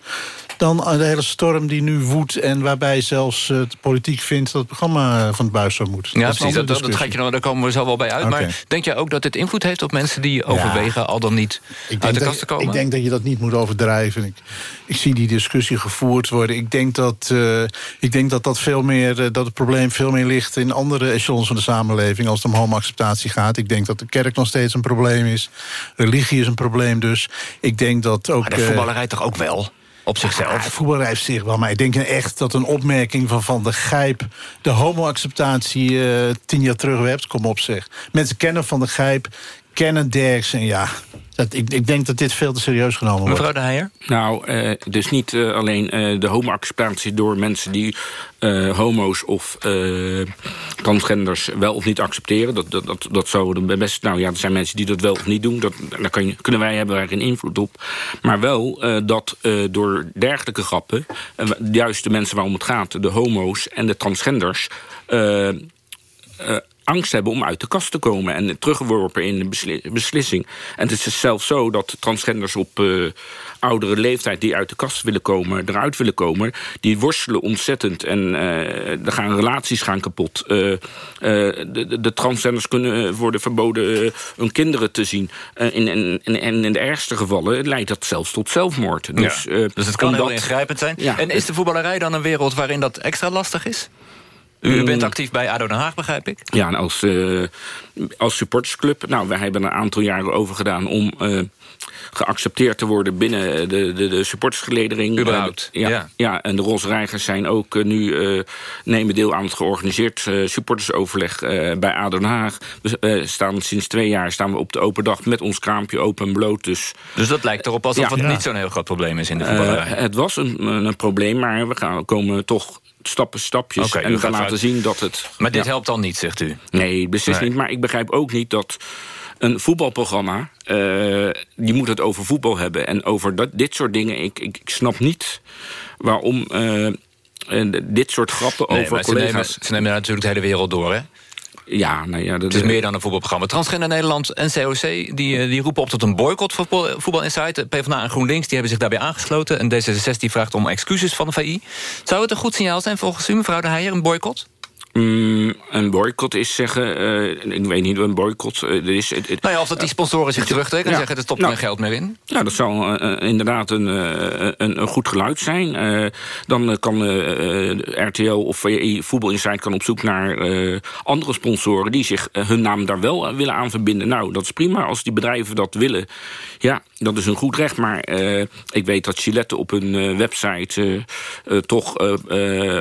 dan de hele storm die nu woedt... en waarbij zelfs de politiek vindt dat het programma van het buis zou moeten.
Ja, dat precies, dat, dat, gaat je nou, daar komen we zo wel bij uit. Okay. Maar denk jij ook dat dit invloed heeft op mensen die overwegen... Ja, al dan niet
ik
uit de kast te komen?
Ik denk dat je dat niet moet overdrijven. Ik, ik zie die discussie gevoerd worden. Ik denk dat, uh, ik denk dat, dat, veel meer, uh, dat het probleem veel meer ligt... in andere echelons van de samenleving als het om homoacceptatie gaat. Ik denk dat de kerk nog steeds een probleem is. Religie is een probleem dus. Ik denk dat ook...
Maar de voetballerij toch ook wel? op zichzelf.
Ja, voetballerij op zich wel, maar ik denk echt dat een opmerking van Van de Gijp... de homo-acceptatie uh, tien jaar terug hebt, kom op zeg. Mensen kennen Van de Gijp, kennen Derksen, ja... Dat, ik, ik, denk dat dit veel te serieus genomen wordt.
Mevrouw de Heijer?
Nou, uh, dus niet uh, alleen uh, de homo-acceptatie door mensen die homo's of transgenders wel of niet accepteren. Dat, dat, dat, dat zou best. Nou ja, er zijn mensen die dat wel of niet doen. Dat, daar kan je, kunnen wij hebben daar geen invloed op. Maar wel dat door dergelijke grappen, juist de mensen waarom het gaat, de homo's en de transgenders angst hebben om uit de kast te komen... en teruggeworpen in de beslissing. En het is zelfs zo dat transgenders op uh, oudere leeftijd... die uit de kast willen komen, eruit willen komen... die worstelen ontzettend en uh, er gaan relaties gaan kapot. Uh, de, de, transgenders kunnen worden verboden hun kinderen te zien. en in, in, in, in, de ergste gevallen leidt dat zelfs tot zelfmoord. Dus,
ja. dus het kan heel ingrijpend zijn. Ja, en is de voetballerij dan een wereld waarin dat extra lastig is? U bent actief bij ADO Den Haag, begrijp ik?
Ja, en als, uh, als supportersclub. Nou, wij hebben een aantal jaren over gedaan om uh, geaccepteerd te worden binnen de, de, de supportersgeledering.
Überhaupt,
uh, ja, ja. ja. en de Rosreigers zijn ook nu nemen deel aan het georganiseerd supportersoverleg bij ADO Den Haag. We staan sinds twee jaar staan we op de open dag met ons kraampje open en bloot. Dus,
dus dat lijkt erop alsof ja, het niet zo'n heel groot probleem is in de voetballerij.
het was een, een probleem, maar we gaan, komen toch stappen, stapjes.
Okay,
en we gaan laten zien dat het...
Maar dit ja. helpt dan niet, zegt u?
Nee, beslist nee. niet. Maar ik begrijp ook niet dat een voetbalprogramma... Uh, die moet het over voetbal hebben. En over dat, dit soort dingen... Ik, ik, ik snap niet waarom... Uh, dit soort grappen
nee,
over
ze
collega's...
Nemen, ze nemen natuurlijk de hele wereld door, hè?
Ja, nou ja, dat
het is meer dan een voetbalprogramma. Transgender Nederland en COC die, die roepen op tot een boycott voor Voetbal Insight. PvdA en GroenLinks die hebben zich daarbij aangesloten. En D66 vraagt om excuses van de VI. Zou het een goed signaal zijn volgens u, mevrouw de Heijer, een boycott?
Mm, een boycott is zeggen... Uh, ik weet niet wat een boycott uh, er is. Het, het,
nou ja, of dat die sponsoren zich terugtrekken en ja, zeggen... er stopt
nou,
geen geld meer in.
Ja, dat zou uh, inderdaad een, een, een, goed geluid zijn. dan kan RTL of VI Voetbal Insight kan op zoek naar andere sponsoren... die zich hun naam daar wel willen aan verbinden. Nou, dat is prima als die bedrijven dat willen. Ja, dat is een goed recht. Maar ik weet dat Gillette op hun website toch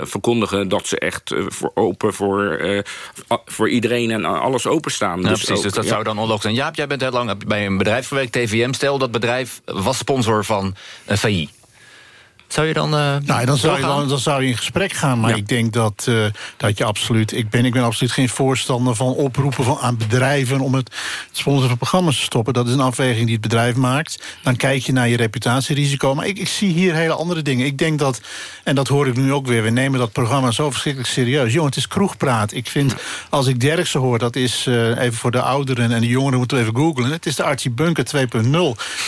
verkondigen... dat ze echt voor open voor, voor iedereen en alles openstaan.
Ja, dus precies, ook, dus dat ja. zou dan onlogisch zijn. Jaap, jij bent heel lang bij een bedrijf gewerkt, TVM. Stel, dat bedrijf was sponsor van uh, VI. Zou je dan... Uh,
nou, dan zou, je dan, dan zou je in gesprek gaan. Maar ja. ik denk dat, uh, dat je absoluut... Ik ben, ik ben absoluut geen voorstander van oproepen van, aan bedrijven... om het, sponsoren van programma's te stoppen. Dat is een afweging die het bedrijf maakt. Dan kijk je naar je reputatierisico. Maar ik, ik zie hier hele andere dingen. Ik denk dat, en dat hoor ik nu ook weer... we nemen dat programma zo verschrikkelijk serieus. Jongen, het is kroegpraat. Ik vind, als ik Derksen hoor... dat is uh, even voor de ouderen en de jongeren moeten we even googlen. Het is de Archie Bunker 2.0.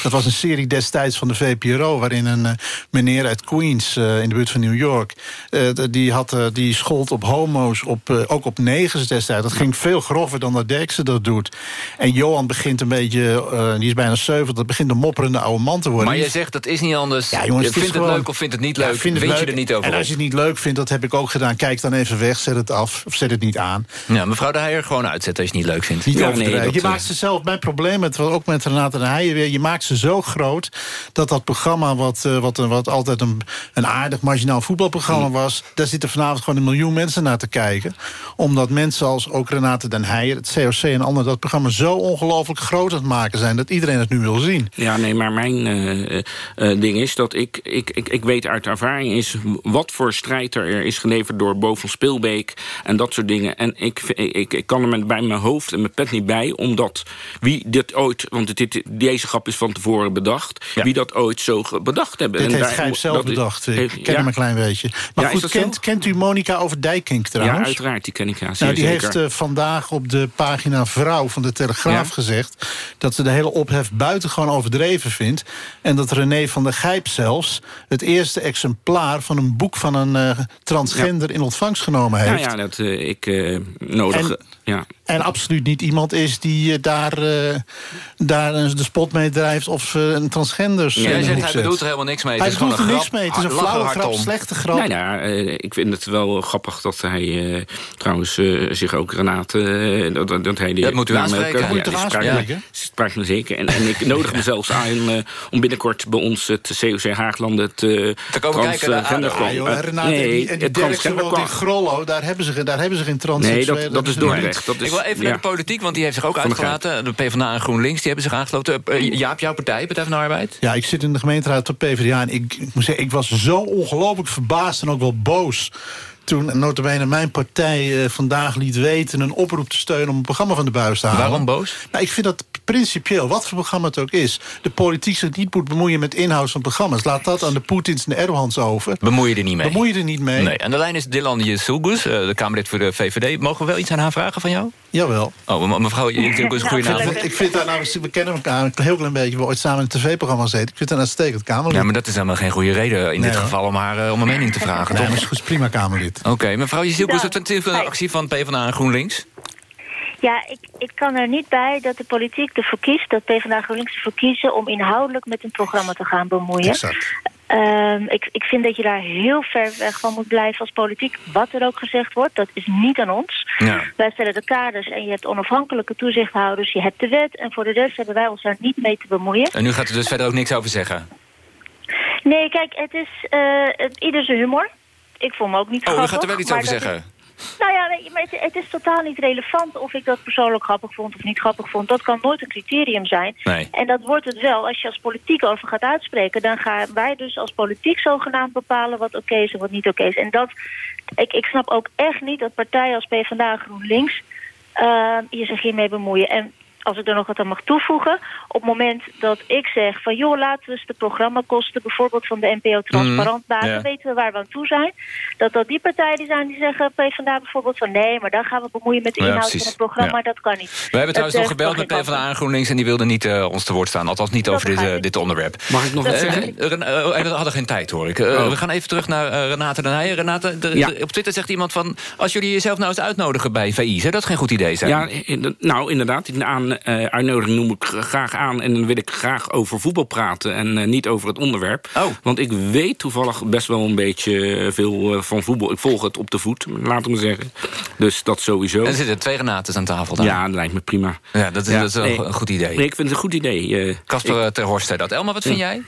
Dat was een serie destijds van de VPRO... waarin een meneer uit Queens, uh, in de buurt van New York... Uh, die, had, uh, die schold op homo's, op, ook op negens destijds. Dat ging veel grover dan dat Derksen dat doet. En Johan begint een beetje, die is bijna 70... begint een mopperende oude man te worden.
Maar je zegt, dat is niet anders. Ja, jongens, je vindt het, gewoon, het leuk of vindt het niet leuk? Ja, vind Weet je er niet over
En als je het niet leuk vindt, dat heb ik ook gedaan. Kijk dan even weg, zet het af of zet het niet aan.
Ja, mevrouw de Heijer gewoon uitzetten als je het niet leuk vindt.
Niet
ja,
nee, dat, je maakt ze zelf, mijn probleem met, ook met Renate de Heijer weer... je maakt ze zo groot dat dat programma wat, wat, wat altijd het een, een aardig marginaal voetbalprogramma was... daar zitten vanavond gewoon een miljoen mensen naar te kijken. Omdat mensen als ook Renate den Heijer, het COC en anderen... dat programma zo ongelooflijk groot aan het maken zijn... dat iedereen het nu wil zien.
Ja, nee, maar mijn uh, uh, ding is dat ik, ik, ik, ik weet uit ervaring... is wat voor strijd er is geleverd door Bo van Speelbeek... en dat soort dingen. En ik, ik, ik kan er met, bij mijn hoofd en mijn pet niet bij... omdat wie dit ooit... want dit, deze grap is van tevoren bedacht... wie dat ooit zo bedacht hebben.
Dit en heeft Gijp zelf bedacht. Ik ken hem een klein beetje. Maar ja, goed, kent, kent u Monika Overdijkink trouwens?
Ja, uiteraard, die ken ik. Ja,
nou, die heeft uh, vandaag op de pagina Vrouw van de Telegraaf gezegd... dat ze de hele ophef buitengewoon overdreven vindt... en dat René van der Gijp zelfs het eerste exemplaar... van een boek van een uh, transgender in ontvangst genomen heeft.
Ja, ja dat uh, ik nodig... En, ja.
en absoluut niet iemand is die daar, daar de spot mee drijft... of een transgenders
ja, hij, zegt, hij bedoelt er helemaal niks mee.
Hij bedoelt er mee. Het is een flauwe grap, slechte grap.
Nou ja, ik vind het wel grappig dat hij trouwens zich ook Renate... dat, dat hij die
dat moet u aanspreken.
Ja, dat aanspreken. sprak me zeker. En, en ik nodig me zelfs aan uh, om binnenkort bij ons het COC Haagland het uh,
te komen kijken.
Uh, ja, Renate, nee, en die, Dirkse woont in Grollo, daar hebben ze, daar hebben ze geen trans.
Nee, dat, dat is Dordrecht. Dat
is, ik wil even naar de politiek, want die heeft zich ook uitgelaten. De PvdA en GroenLinks, die hebben zich aangesloten. Jaap, jouw partij, Partij van de Arbeid?
Ja, ik zit in de gemeenteraad van PvdA en ik, ik moet ik was zo ongelooflijk verbaasd en ook wel boos toen notabene mijn partij uh, vandaag liet weten... een oproep te steunen om een programma van de buis te halen.
Waarom boos?
Nou, ik vind dat principieel, wat voor programma het ook is... de politiek zich niet moet bemoeien met inhoud van programma's. Laat dat aan de Poetins en de Erdogans over.
Bemoei je er niet mee?
Bemoei je er niet mee.
Nee. En de lijn is Dylan Yesulgus, uh, de Kamerlid voor de VVD. Mogen we wel iets aan haar vragen van jou?
Jawel.
Oh, mevrouw Yesulgus, goedenavond.
Ik vind daar nou, we kennen elkaar een heel klein beetje... we ooit samen in een tv-programma zitten. Ik vind dat een uitstekend Kamerlid.
Ja, maar dat is helemaal geen goede reden in dit geval... om haar uh, om een mening te vragen,
nee, toch? is prima Kamerlid.
Oké, mevrouw Yesulgus, is het een actie van PvdA en GroenLinks?
Ja, ik, ik kan er niet bij dat de politiek ervoor kiest... dat PvdA GroenLinks ervoor kiezen om inhoudelijk met een programma te gaan bemoeien. Um, ik, ik vind dat je daar heel ver weg van moet blijven als politiek. Wat er ook gezegd wordt, dat is niet aan ons. Ja. Wij stellen de kaders en je hebt onafhankelijke toezichthouders. Je hebt de wet en voor de rest hebben wij ons daar niet mee te bemoeien.
En nu gaat u dus verder ook niks over zeggen?
Nee, kijk, het is uh, het, ieder zijn humor. Ik voel me ook niet
oh,
grappig.
Oh, u gaat er wel iets over zeggen?
Nou ja, maar het, het, is totaal niet relevant of ik dat persoonlijk grappig vond of niet grappig vond. Dat kan nooit een criterium zijn.
Nee.
En dat wordt het wel als je als politiek over gaat uitspreken. Dan gaan wij dus als politiek zogenaamd bepalen wat oké is en wat niet oké is. En dat, ik, ik snap ook echt niet dat partijen als PvdA GroenLinks uh, hier zich hiermee bemoeien. En als ik er nog wat aan mag toevoegen... op het moment dat ik zeg van... joh, laten we eens de programmakosten bijvoorbeeld van de NPO transparant mm, maken... weten we waar we aan toe zijn. Dat dat die partijen die zijn die zeggen PvdA bijvoorbeeld van... nee, maar dan gaan we bemoeien met de inhoud van het programma, dat kan niet.
We hebben trouwens nog gebeld met PvdA en GroenLinks... en die wilden niet uh, ons te woord staan, althans niet over dit, uh, dit, onderwerp.
Mag ik nog wat zeggen?
we hadden geen tijd, hoor ik. Oh. We gaan even terug naar Renate den Heijen. Renate, de, ja. op Twitter zegt iemand van... als jullie jezelf nou eens uitnodigen bij VI, zou dat geen goed idee zijn?
Ja, in, nou inderdaad, aan uitnodiging noem ik graag aan... en dan wil ik graag over voetbal praten en uh, niet over het onderwerp.
Oh.
Want ik weet toevallig best wel een beetje veel uh, van voetbal. Ik volg het op de voet, laat me zeggen. Dus dat sowieso. En
er zitten twee Renates aan tafel dan.
Ja, dat lijkt me prima.
Ja, dat is, ja, dat is nee, een goed idee.
Nee, ik vind het een goed idee.
Casper ik... ter Horst dat. Elma, wat vind jij?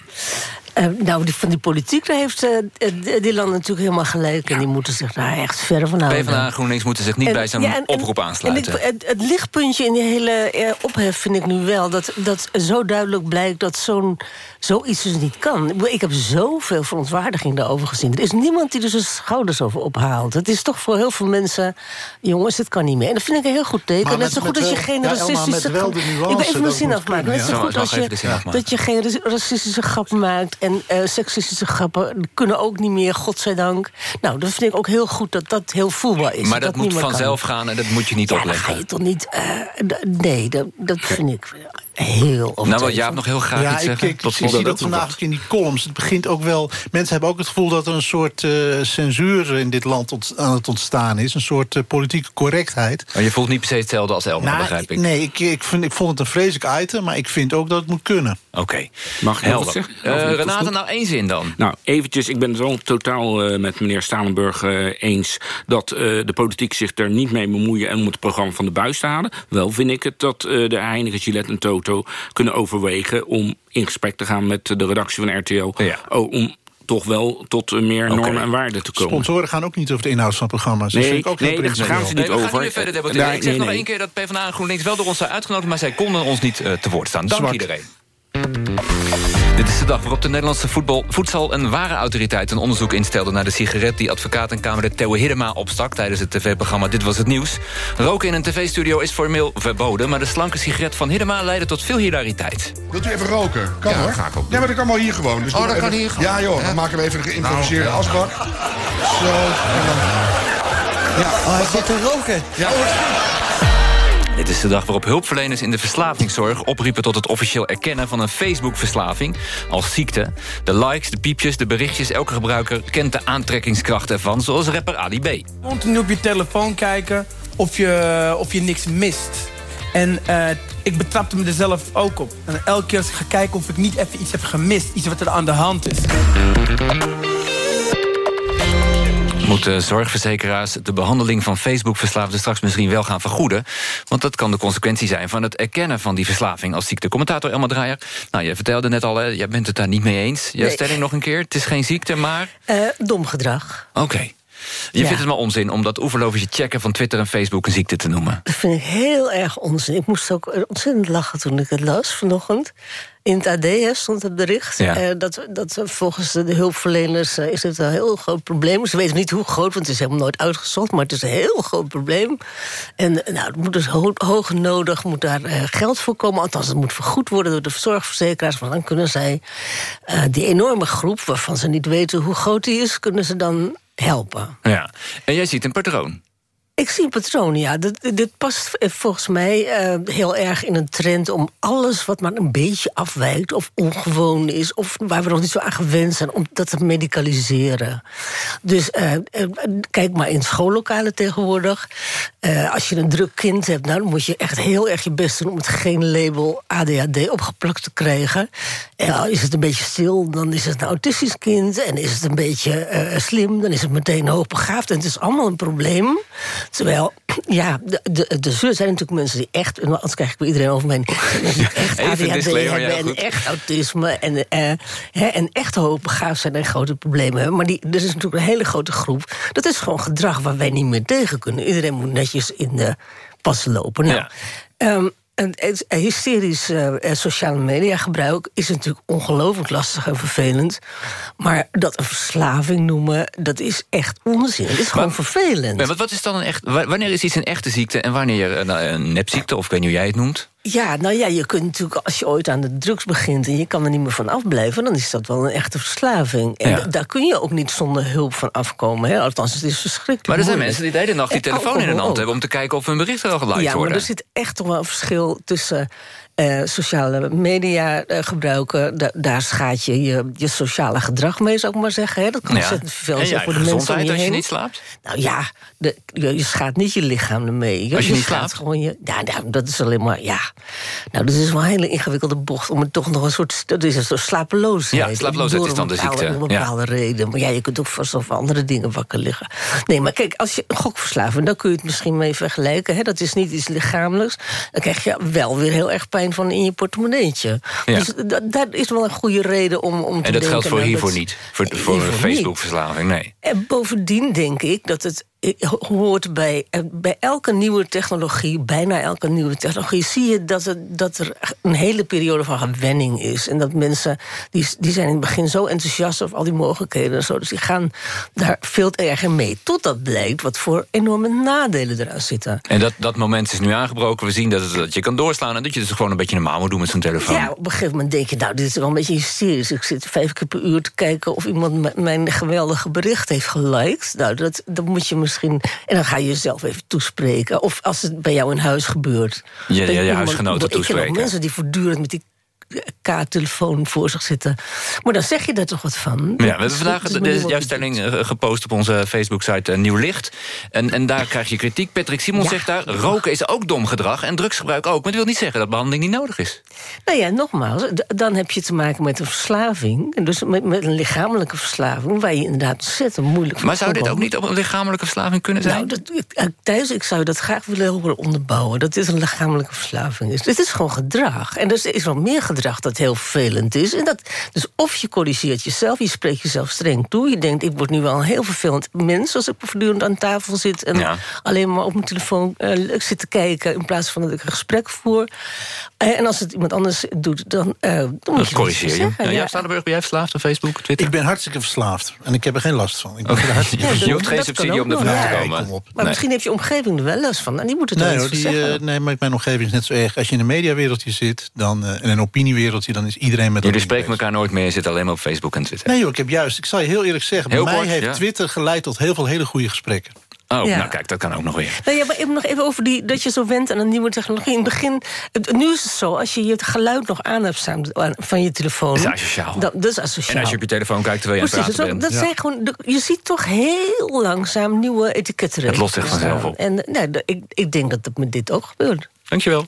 Uh, nou, die, van die politiek daar heeft uh, die land natuurlijk helemaal gelijk. Ja. En die moeten zich daar echt verder van houden.
PvdA en GroenLinks moeten zich niet en, bij zijn ja, en, oproep aansluiten.
En het, het, lichtpuntje in die hele ophef vind ik nu wel... dat, dat zo duidelijk blijkt dat zo'n zoiets dus niet kan. Ik heb zoveel verontwaardiging daarover gezien. Er is niemand die er zijn schouders over ophaalt. Het is toch voor heel veel mensen... jongens, het kan niet meer. En dat vind ik een heel goed teken. Net zo goed als je geen racistische... Ik ben even mijn zin afmaken. Net zo goed als je, dat je geen racistische grap maakt... en uh, seksistische grappen kunnen ook niet meer, godzijdank. Nou, dat vind ik ook heel goed dat dat heel voelbaar is.
Maar dat,
dat
moet vanzelf kan. gaan en dat moet je niet
ja,
opleggen.
ga je toch niet... Uh, nee, dat, dat vind ik heel
Nou, wat Jaap nog heel graag
ja,
iets zeggen.
Ik, ik, ik zie dat vandaag ook in die columns. Het begint ook wel... Mensen hebben ook het gevoel dat er een soort uh, censuur in dit land ont, aan het ontstaan is. Een soort uh, politieke correctheid.
Maar je voelt niet per se hetzelfde als Elmer,
nou,
begrijp ik.
Nee, ik, ik, vind, ik vond het een vreselijk item, maar ik vind ook dat het moet kunnen.
Oké. Okay.
Mag ik
Helder. zeggen? Uh, Renate, nou één zin dan.
Nou, eventjes, ik ben het wel totaal uh, met meneer Stalenburg uh, eens... dat de politiek zich er niet mee bemoeien... en om het programma van de buis te halen. Wel vind ik het dat de Heineken, Gillette en Toto... kunnen overwegen om in gesprek te gaan met de redactie van RTL...
Ja.
Oh, om toch wel tot meer normen en waarden te komen.
Sponsoren gaan ook niet over de inhoud van programma's. Dat
Nee,
vind ik ook
nee, daar gaan ze
Nee,
niet
we gaan
over.
verder debatteren.
daar-
ik zeg
nee,
nog
nee.
één keer dat PvdA en GroenLinks wel door ons zijn uitgenodigd... maar zij konden ons niet eh, te woord staan. Dank
Zwak.
iedereen. Dit is de dag waarop de Nederlandse voetbal, Voedsel- en Warenautoriteit... een onderzoek instelde naar de sigaret die advocaat en kamerlid Theo Hiddema opstak... tijdens het tv-programma Dit Was Het Nieuws. Roken in een tv-studio is formeel verboden... maar de slanke sigaret van Hiddema leidde tot veel hilariteit.
Wilt u even roken? Kan
Ja,
hoor.
ga ik ook doen.
Ja, maar dat kan wel hier gewoon. Dus
Oh, dat
even-
kan hier gewoon.
Ja joh, dan maken we even een geïmproviseerde
Nou, ja.
asbak. Zo, en dan... Ja,
Oh, hij zit te roken.
Ja.
Dit is de dag waarop hulpverleners in de verslavingszorg opriepen tot het officieel erkennen van een Facebook-verslaving als ziekte. De likes, de piepjes, de berichtjes, elke gebruiker kent de aantrekkingskracht ervan, zoals rapper Ali B.
Continu op je telefoon kijken of je, of je niks mist. En eh, ik betrapte me er zelf ook op. En elke keer als ik ga kijken of ik niet even iets heb gemist. Iets wat er aan de hand is.
Moeten zorgverzekeraars de behandeling van Facebook-verslaafden straks misschien wel gaan vergoeden? Want dat kan de consequentie zijn van het erkennen van die verslaving als ziekte. Commentator Elma Draaier, nou, je vertelde net al, hè, jij bent het daar niet mee eens. Jouw
Nee.
stelling nog een keer, het is geen ziekte, maar...
Eh, dom gedrag.
Oké. Je
Ja.
vindt het maar onzin om dat oeverloosje checken van Twitter en Facebook een ziekte te noemen.
Dat vind ik heel erg onzin. Ik moest ook ontzettend lachen toen ik het las vanochtend. In het AD hè, stond het bericht.
Ja.
eh, dat, dat volgens de hulpverleners eh, is het een heel groot probleem. Ze weten niet hoe groot, want het is helemaal nooit uitgezocht. Maar het is een heel groot probleem. En eh, nou, het moet dus ho hoog nodig, moet daar eh, geld voor komen. Althans, het moet vergoed worden door de zorgverzekeraars. Want dan kunnen zij die enorme groep, waarvan ze niet weten hoe groot die is... kunnen ze dan helpen.
Ja. En jij ziet een patroon.
Ik zie een patroon, ja. Dit, past eh, volgens mij eh, heel erg in een trend om alles wat maar een beetje afwijkt of ongewoon is, of waar we nog niet zo aan gewend zijn, om dat te medicaliseren. Dus eh, kijk maar in schoollokalen tegenwoordig. Als je een druk kind hebt, nou, dan moet je echt heel erg je best doen om het geen label ADHD opgeplakt te krijgen. En is het een beetje stil, dan is het een autistisch kind. En is het een beetje slim, dan is het meteen hoogbegaafd. En het is allemaal een probleem. Terwijl, ja, de, de, de zullen zijn natuurlijk mensen die echt... anders krijg ik bij iedereen over mij... die echt ADHD
ja,
hebben en echt autisme... en, eh, hè, en echt hoogbegaafd zijn en grote problemen hebben. Maar die, er is natuurlijk een hele grote groep. Dat is gewoon gedrag waar wij niet meer tegen kunnen. Iedereen moet netjes in de pas lopen. Nou, ehm, een, een hysterisch eh, eh, sociale media gebruik is natuurlijk ongelooflijk lastig en vervelend. Maar dat een verslaving noemen, dat is echt onzin. Het is gewoon vervelend.
Maar wat- is dan een echt, wa- wanneer is iets een echte ziekte en wanneer een, een nepziekte, of ik weet niet hoe jij het noemt?
Ja, nou ja, je kunt natuurlijk, als je ooit aan de drugs begint en je kan er niet meer van afblijven, dan is dat wel een echte verslaving. En
Ja.
da- daar kun je ook niet zonder hulp van afkomen. Hè? Althans, het is verschrikkelijk.
Maar er zijn
moeilijk.
mensen die de hele nacht die
En
telefoon in hun hand hebben... om te kijken of hun berichten al geliked
Ja, maar
worden.
er zit echt toch wel een verschil tussen eh, sociale media eh, gebruiken. Da- daar schaadt je, je je sociale gedrag mee, zou ik maar zeggen. Hè? Dat kan
Ja.
ontzettend vervelend
En je
zijn voor de mensen om je
als je
heen.
niet slaapt?
Nou ja, de, je, je schaadt niet je lichaam ermee.
Als je niet slaapt?
Gewoon je, ja, nou, dat is alleen maar, ja. Nou, dat is wel een hele ingewikkelde bocht om het toch nog een soort... Dat is een soort slapeloosheid.
Ja, slapeloosheid is dan de ziekte,
Om een
ja.
bepaalde reden. Maar ja, je kunt ook vast over andere dingen wakker liggen. Nee, maar kijk, als je gokverslaving... dan kun je het misschien mee vergelijken. Hè? Dat is niet iets lichamelijks. Dan krijg je wel weer heel erg pijn van in je portemonneetje.
Ja.
Dus dat, is wel een goede reden om, om te
En dat geldt
denken,
voor
nou,
hiervoor
dat-
niet. Voor, voor
niet.
Facebook-verslaving, nee.
En bovendien denk ik dat het eh, hoort bij, eh, bij elke nieuwe technologie, bijna elke nieuwe technologie, zie je dat, het, dat er een hele periode van gewenning is. En dat mensen, die, die zijn in het begin zo enthousiast over al die mogelijkheden en zo, dus die gaan daar veel erger mee. Totdat blijkt wat voor enorme nadelen eraan zitten.
En dat, dat moment is nu aangebroken. We zien dat, het, dat je kan doorslaan... en dat je dus gewoon een beetje normaal moet doen met zo'n telefoon.
Ja, op een gegeven moment denk je, nou, dit is wel een beetje hysterisch. Ik zit vijf keer per uur te kijken of iemand mijn geweldige bericht heeft geliked. Nou, dat, dat moet je misschien... En dan ga je jezelf even toespreken. Of als het bij jou in huis gebeurt.
Je
iemand-
huisgenoten
Ik ken
toespreken.
ook mensen die voortdurend met die K-telefoon voor zich zitten. Maar dan zeg je daar toch wat van?
Ja, we hebben vandaag de, jouw stelling eh, gepost op onze Facebook-site eh, Nieuw Licht. En, en daar krijg je kritiek. Patrick Simon
Ja.
zegt daar... roken is ook dom gedrag en drugsgebruik ook. Maar dat wil niet zeggen dat behandeling niet nodig is.
Nou ja, nogmaals, dan heb je te maken met een verslaving. En Dus met, met een lichamelijke verslaving... waar je inderdaad ontzettend moeilijk van
Maar zou dit ook niet op een lichamelijke verslaving kunnen zijn?
Nou, dat, eh, Thijs, ik zou dat graag willen onderbouwen. Dat dit een lichamelijke verslaving is. Dit is gewoon gedrag. En er is wel meer gedrag gedrag dat heel vervelend is. En dat, dus of je corrigeert jezelf, je spreekt jezelf streng toe. Je denkt, ik word nu wel een heel vervelend mens... als ik voortdurend aan tafel zit en alleen maar op mijn telefoon uh, zit te kijken... in plaats van dat ik een gesprek voer. Uh, en als het iemand anders doet, dan, uh, dan moet
dat
je
corrigeer je.
zeggen,
Ja,
ja.
Stadenburg, ben jij verslaafd aan Facebook, Twitter?
Ik ben hartstikke verslaafd. En ik heb er geen last van. Ik ben er hartstikke-
je hoeft geen subsidie om vanaf
nog.
te komen.
Maar
Nee.
misschien heeft je omgeving er wel last van. Nou, die moet het
Nee,
wel
hoor, die, eh, nee, maar mijn omgeving is net zo erg. Als je in een mediawereldje zit, dan, eh, in een opiniewereldje... dan is iedereen met
Jullie spreken elkaar nooit meer, je zit alleen maar op Facebook en Twitter.
Nee joh, ik heb juist, ik zal je heel eerlijk zeggen... Bij mij
kort,
heeft
ja.
Twitter geleid tot heel veel hele goede gesprekken.
Oh,
Ja.
nou kijk, dat kan ook nog weer.
Nou ja, maar even nog even over die, dat je zo went aan een nieuwe technologie. In het begin, het- nu is het zo, als je je het geluid nog aan hebt staan aan- van je telefoon...
Dat is asociaal.
Dat is asociaal.
En als je op je telefoon kijkt terwijl je aan
Precies,
het
dat,
praten
dat zijn gewoon, je ziet toch heel langzaam nieuwe etiketten.
Het lost zich
ontstaan.
vanzelf op.
En nou, ik, ik denk dat het met dit ook gebeurt.
Dankjewel.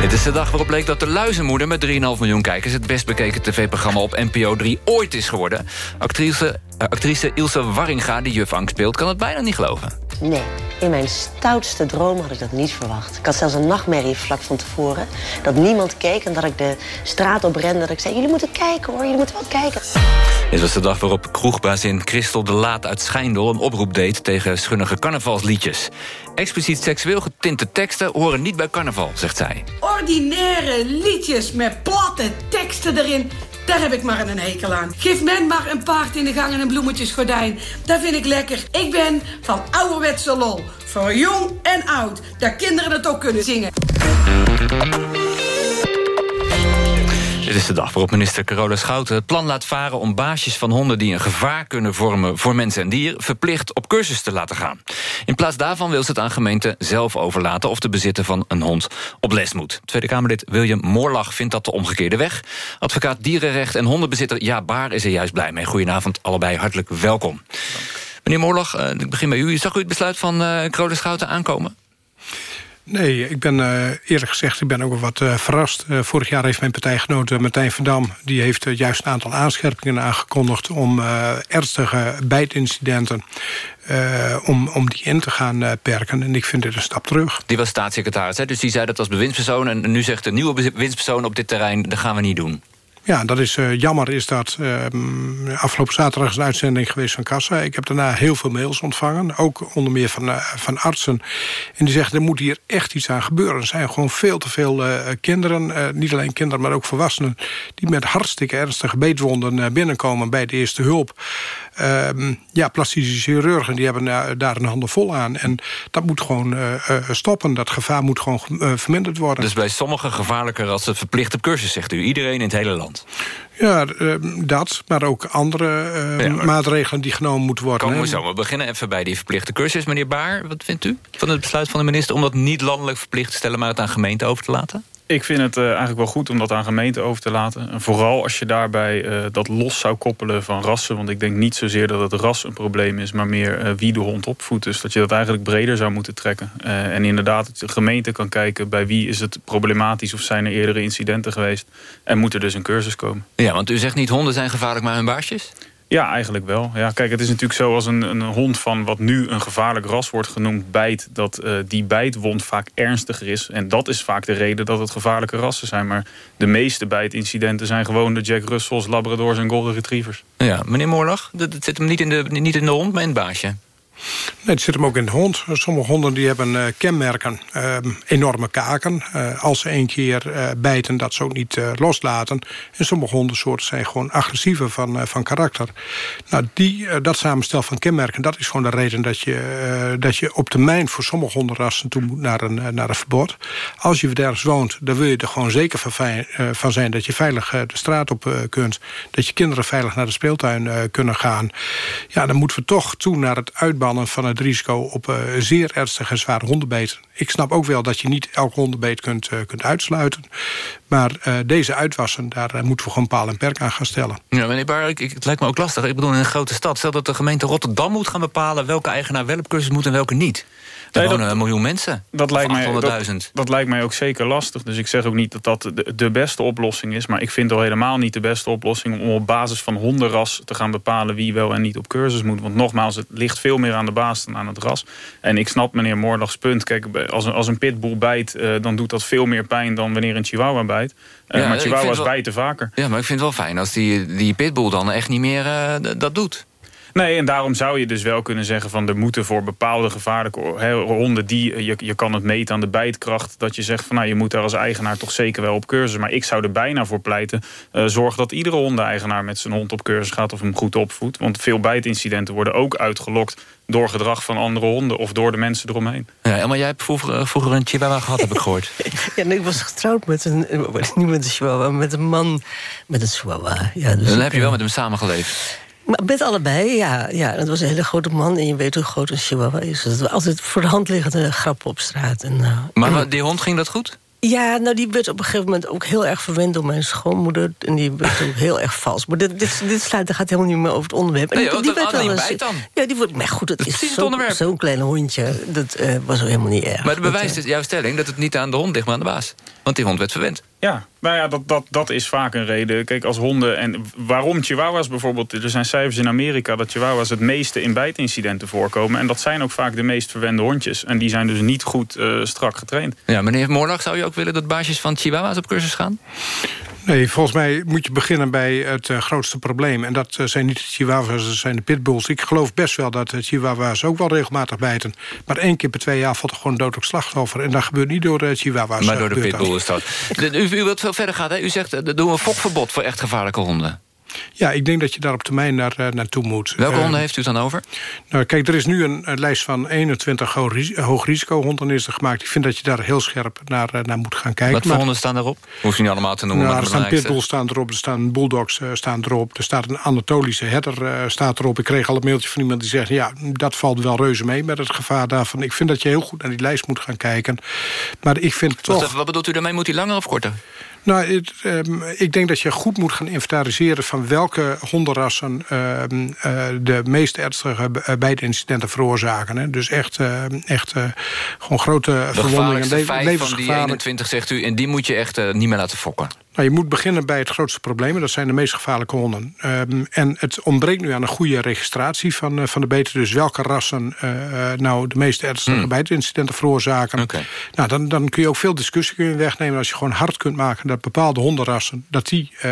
Dit is de dag waarop bleek dat de Luizenmoeder... met 3,5 miljoen kijkers het best bekeken tv-programma op NPO 3 ooit is geworden. Actrice, eh, actrice Ilse Warringa, die juf Ank speelt, kan het bijna niet geloven.
Nee, in mijn stoutste droom had ik dat niet verwacht. Ik had zelfs een nachtmerrie vlak van tevoren. Dat niemand keek en dat ik de straat op rende. Dat ik zei, jullie moeten kijken hoor, jullie moeten wel kijken.
Dit was de dag waarop kroegbazin Christel de Laat uit Schijndel... een oproep deed tegen schunnige carnavalsliedjes. Expliciet seksueel getinte teksten horen niet bij carnaval, zegt zij.
Ordinaire liedjes met platte teksten erin. Daar heb ik maar een hekel aan. Geef men maar een paard in de gang en een bloemetjesgordijn. Dat vind ik lekker. Ik ben van ouderwetse lol. Voor jong en oud. Dat kinderen het ook kunnen zingen.
Dit is de dag waarop minister Carola Schouten het plan laat varen... om baasjes van honden die een gevaar kunnen vormen voor mensen en dier... verplicht op cursus te laten gaan. In plaats daarvan wil ze het aan gemeenten zelf overlaten... of de bezitter van een hond op les moet. Tweede Kamerlid William Moorlach vindt dat de omgekeerde weg. Advocaat dierenrecht en hondenbezitter Ja Baar is er juist blij mee. Goedenavond, allebei hartelijk welkom. Meneer Moorlach, eh, ik begin bij u. Zag u het besluit van eh Carola Schouten aankomen?
Nee, ik ben eh, eerlijk gezegd ik ben ook wel wat eh, verrast. Eh, vorig jaar heeft mijn partijgenoot Martijn van Dam... die heeft juist een aantal aanscherpingen aangekondigd... om ernstige bijtincidenten om, om die in te gaan perken. En ik vind dit een stap terug.
Die was staatssecretaris, hè? dus die zei dat als bewindspersoon... en nu zegt de nieuwe bewindspersoon op dit terrein... dat gaan we niet doen.
Ja, dat is eh, jammer is dat. ehm, afgelopen zaterdag is een uitzending geweest van Kassa. Ik heb daarna heel veel mails ontvangen. Ook onder meer van, eh, van artsen. En die zeggen, er moet hier echt iets aan gebeuren. Er zijn gewoon veel te veel eh, kinderen, niet alleen kinderen, maar ook volwassenen... die met hartstikke ernstige beetwonden binnenkomen bij de eerste hulp. Ehm, ja, plastische chirurgen die hebben eh, daar een handen vol aan. En dat moet gewoon eh, eh, stoppen. Dat gevaar moet gewoon verminderd worden.
Dus bij sommigen gevaarlijker als het verplicht op cursus, zegt u. Iedereen in het hele land.
Ja, eh, dat, maar ook andere eh, maatregelen die genomen moeten worden.
Komen we zo. We beginnen even bij die verplichte cursus. Meneer Baar, wat vindt u van het besluit van de minister... om dat niet landelijk verplicht te stellen... maar het aan gemeenten over te laten?
Ik vind het eh, eigenlijk wel goed om dat aan gemeenten over te laten. En vooral als je daarbij eh, dat los zou koppelen van rassen. Want ik denk niet zozeer dat het ras een probleem is... maar meer eh, wie de hond opvoedt. Dus dat je dat eigenlijk breder zou moeten trekken. En inderdaad, dat de gemeente kan kijken... bij wie is het problematisch of zijn er eerdere incidenten geweest. En moet er dus een cursus komen.
Ja, want u zegt niet honden zijn gevaarlijk, maar hun baasjes?
Ja, eigenlijk wel. Ja, kijk, het is natuurlijk zo als een, een hond van wat nu een gevaarlijk ras wordt genoemd bijt, dat eh, die bijtwond vaak ernstiger is. En dat is vaak de reden dat het gevaarlijke rassen zijn. Maar de meeste bijtincidenten zijn gewoon de Jack Russells, Labradors en Golden Retrievers.
Ja, meneer Moorlach, dat dat zit hem niet in, de, niet in de hond, maar in het baasje.
Nee, het zit hem ook in de hond. Sommige honden die hebben eh, kenmerken, eh, enorme kaken. Eh, als ze één keer eh, bijten, dat ze ook niet loslaten. En sommige hondensoorten zijn gewoon agressiever van, van karakter. Nou, die, dat samenstel van kenmerken, dat is gewoon de reden... dat je, dat je op termijn voor sommige hondenrassen toe moet naar een, naar een verbod. Als je ergens woont, dan wil je er gewoon zeker van, van zijn... dat je veilig de straat op kunt. Dat je kinderen veilig naar de speeltuin kunnen gaan. Ja, dan moeten we toch toe naar het van het risico op eh, zeer ernstige zware hondenbeet. Ik snap ook wel dat je niet elk hondenbeet kunt, eh, kunt uitsluiten. Maar eh, deze uitwassen, daar moeten we gewoon paal en perk aan gaan stellen.
Ja, meneer ik- het lijkt me ook lastig. Ik bedoel, in een grote stad. Stel dat de gemeente Rotterdam moet gaan bepalen... welke eigenaar wel op cursus moet en welke niet. Er
dat-
wonen een miljoen mensen.
Dat lijkt, mij,
Of 800.000.
dat, dat lijkt mij ook zeker lastig. Dus ik zeg ook niet dat dat de, de beste oplossing is. Maar ik vind al helemaal niet de beste oplossing... om op basis van hondenras te gaan bepalen... wie wel en niet op cursus moet. Want nogmaals, het ligt veel meer aan de baas dan aan het ras. En ik snap meneer Moordags punt. Kijk, als een, als een pitbull bijt, uh, dan doet dat veel meer pijn dan wanneer een chihuahua bijt. Uh, ja, maar chihuahua's wel... bijten vaker.
Ja, maar ik vind het wel fijn als die, die pitbull dan echt niet meer uh, dat doet.
Nee, en daarom zou je dus wel kunnen zeggen van er moeten voor bepaalde gevaarlijke honden die je, je kan het meten aan de bijtkracht, dat je zegt van nou je moet daar als eigenaar toch zeker wel op cursus. Maar ik zou er bijna voor pleiten, uh, zorg dat iedere hondeneigenaar met zijn hond op cursus gaat of hem goed opvoedt. Want veel bijtincidenten worden ook uitgelokt door gedrag van andere honden of door de mensen eromheen.
Ja, maar jij hebt vroeger, vroeger een chihuahua gehad, heb ik gehoord.
ja, nee, ik was getrouwd met een, niet met een chihuahua, met een man met een chihuahua. Ja, dus
Dan heb je wel met hem samengeleefd.
Maar met allebei, ja. ja. Dat was een hele grote man en je weet hoe groot een chihuahua is. Dat was altijd voor de hand liggende grap op straat. En, uh,
maar en, die hond ging dat goed?
Ja, nou die werd op een gegeven moment ook heel erg verwend door mijn schoonmoeder. En die werd ook heel erg vals. Maar dit, dit, dit sluit, gaat helemaal niet meer over het onderwerp.
Nee,
die,
die werd wel eens,
dan. Ja, die wordt, maar goed, dat, dat is zo'n zo klein hondje. Dat uh, was ook helemaal niet erg.
Maar het bewijst dat, uh, jouw stelling dat het niet aan de hond ligt, maar aan de baas. Want die hond werd verwend.
Ja, nou ja, dat, dat, dat is vaak een reden. Kijk, als honden... En waarom chihuahuas bijvoorbeeld... Er zijn cijfers in Amerika dat chihuahuas het meeste in bijtincidenten voorkomen. En dat zijn ook vaak de meest verwende hondjes. En die zijn dus niet goed uh, strak getraind.
Ja, meneer Moorlag, zou je ook willen dat baasjes van chihuahuas op cursus gaan?
Nee, volgens mij moet je beginnen bij het uh, grootste probleem. En dat uh, zijn niet de chihuahuas, dat zijn de pitbulls. Ik geloof best wel dat de chihuahuas ook wel regelmatig bijten. Maar één keer per twee jaar valt er gewoon dodelijk slachtoffer. En dat gebeurt niet door de chihuahuas.
Maar door de pitbull is dat. U, u wilt veel verder gaan, hè? U zegt, doen we een fokverbod voor echt gevaarlijke honden.
Ja, ik denk dat je daar op termijn naar, uh, naartoe moet.
Welke uh, honden heeft u dan over?
Nou, kijk, er is nu een, een lijst van 21 hoogrisicohonden is er gemaakt. Ik vind dat je daar heel scherp naar, uh, naar moet gaan kijken.
Wat voor honden staan erop? Hoef je niet allemaal te noemen.
Nou, er staan pitbulls staan erop, er staan bulldogs staan erop. Er staat een Anatolische herder staat erop. Ik kreeg al een mailtje van iemand die zegt... ja, dat valt wel reuze mee met het gevaar daarvan. Ik vind dat je heel goed naar die lijst moet gaan kijken. Maar ik vind toch...
Wat, wat bedoelt u daarmee? Moet die langer of korter?
Nou, het, um, ik denk dat je goed moet gaan inventariseren... van welke hondenrassen uh, uh, de meest ernstige bijtincidenten veroorzaken. Hè. Dus echt, uh, echt gewoon grote
de
verwondingen.
De vijf van die 21, zegt u, en die moet je echt niet meer laten fokken.
Nou, je moet beginnen bij het grootste probleem. Dat zijn de meest gevaarlijke honden. Um, en het ontbreekt nu aan een goede registratie van, uh, van de beter. Dus welke rassen uh, nou de meest ernstige hmm. bijtincidenten veroorzaken.
Okay.
Nou, dan, dan kun je ook veel discussie kun je wegnemen. Als je gewoon hard kunt maken dat bepaalde hondenrassen... dat die uh,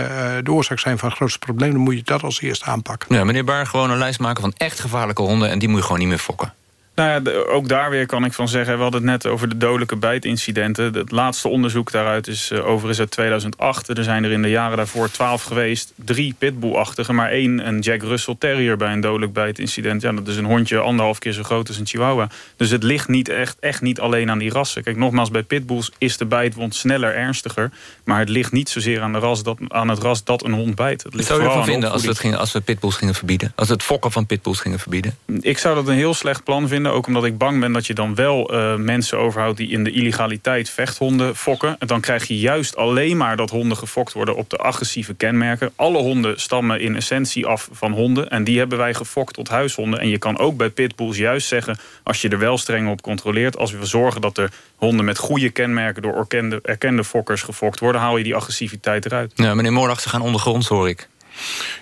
de oorzaak zijn van het grootste probleem... dan moet je dat als eerste aanpakken.
Ja, meneer Baar, gewoon een lijst maken van echt gevaarlijke honden... en die moet je gewoon niet meer fokken.
Nou ja, ook daar weer kan ik van zeggen... we hadden het net over de dodelijke bijtincidenten. Het laatste onderzoek daaruit is uh, overigens uit 2008. Er zijn er in de jaren daarvoor twaalf geweest. Drie pitbullachtige, maar één een Jack Russell Terrier... bij een dodelijk bijtincident. Ja, dat is een hondje anderhalf keer zo groot als een chihuahua. Dus het ligt niet echt, echt niet alleen aan die rassen. Kijk, nogmaals, bij pitbulls is de bijtwond sneller ernstiger. Maar het ligt niet zozeer aan, de ras dat, aan het ras dat een hond bijt. Het ligt
zou je
ervan
vinden als we, het gingen, als we pitbulls gingen verbieden? Als we het fokken van pitbulls gingen verbieden?
Ik zou dat een heel slecht plan vinden. Ook omdat ik bang ben dat je dan wel uh, mensen overhoudt... die in de illegaliteit vechthonden fokken. En dan krijg je juist alleen maar dat honden gefokt worden... op de agressieve kenmerken. Alle honden stammen in essentie af van honden. En die hebben wij gefokt tot huishonden. En je kan ook bij pitbulls juist zeggen... als je er wel streng op controleert... als we zorgen dat er honden met goede kenmerken... door erkende, erkende fokkers gefokt worden... haal je die agressiviteit eruit.
Ja, meneer Moordag, ze gaan ondergronds, hoor ik.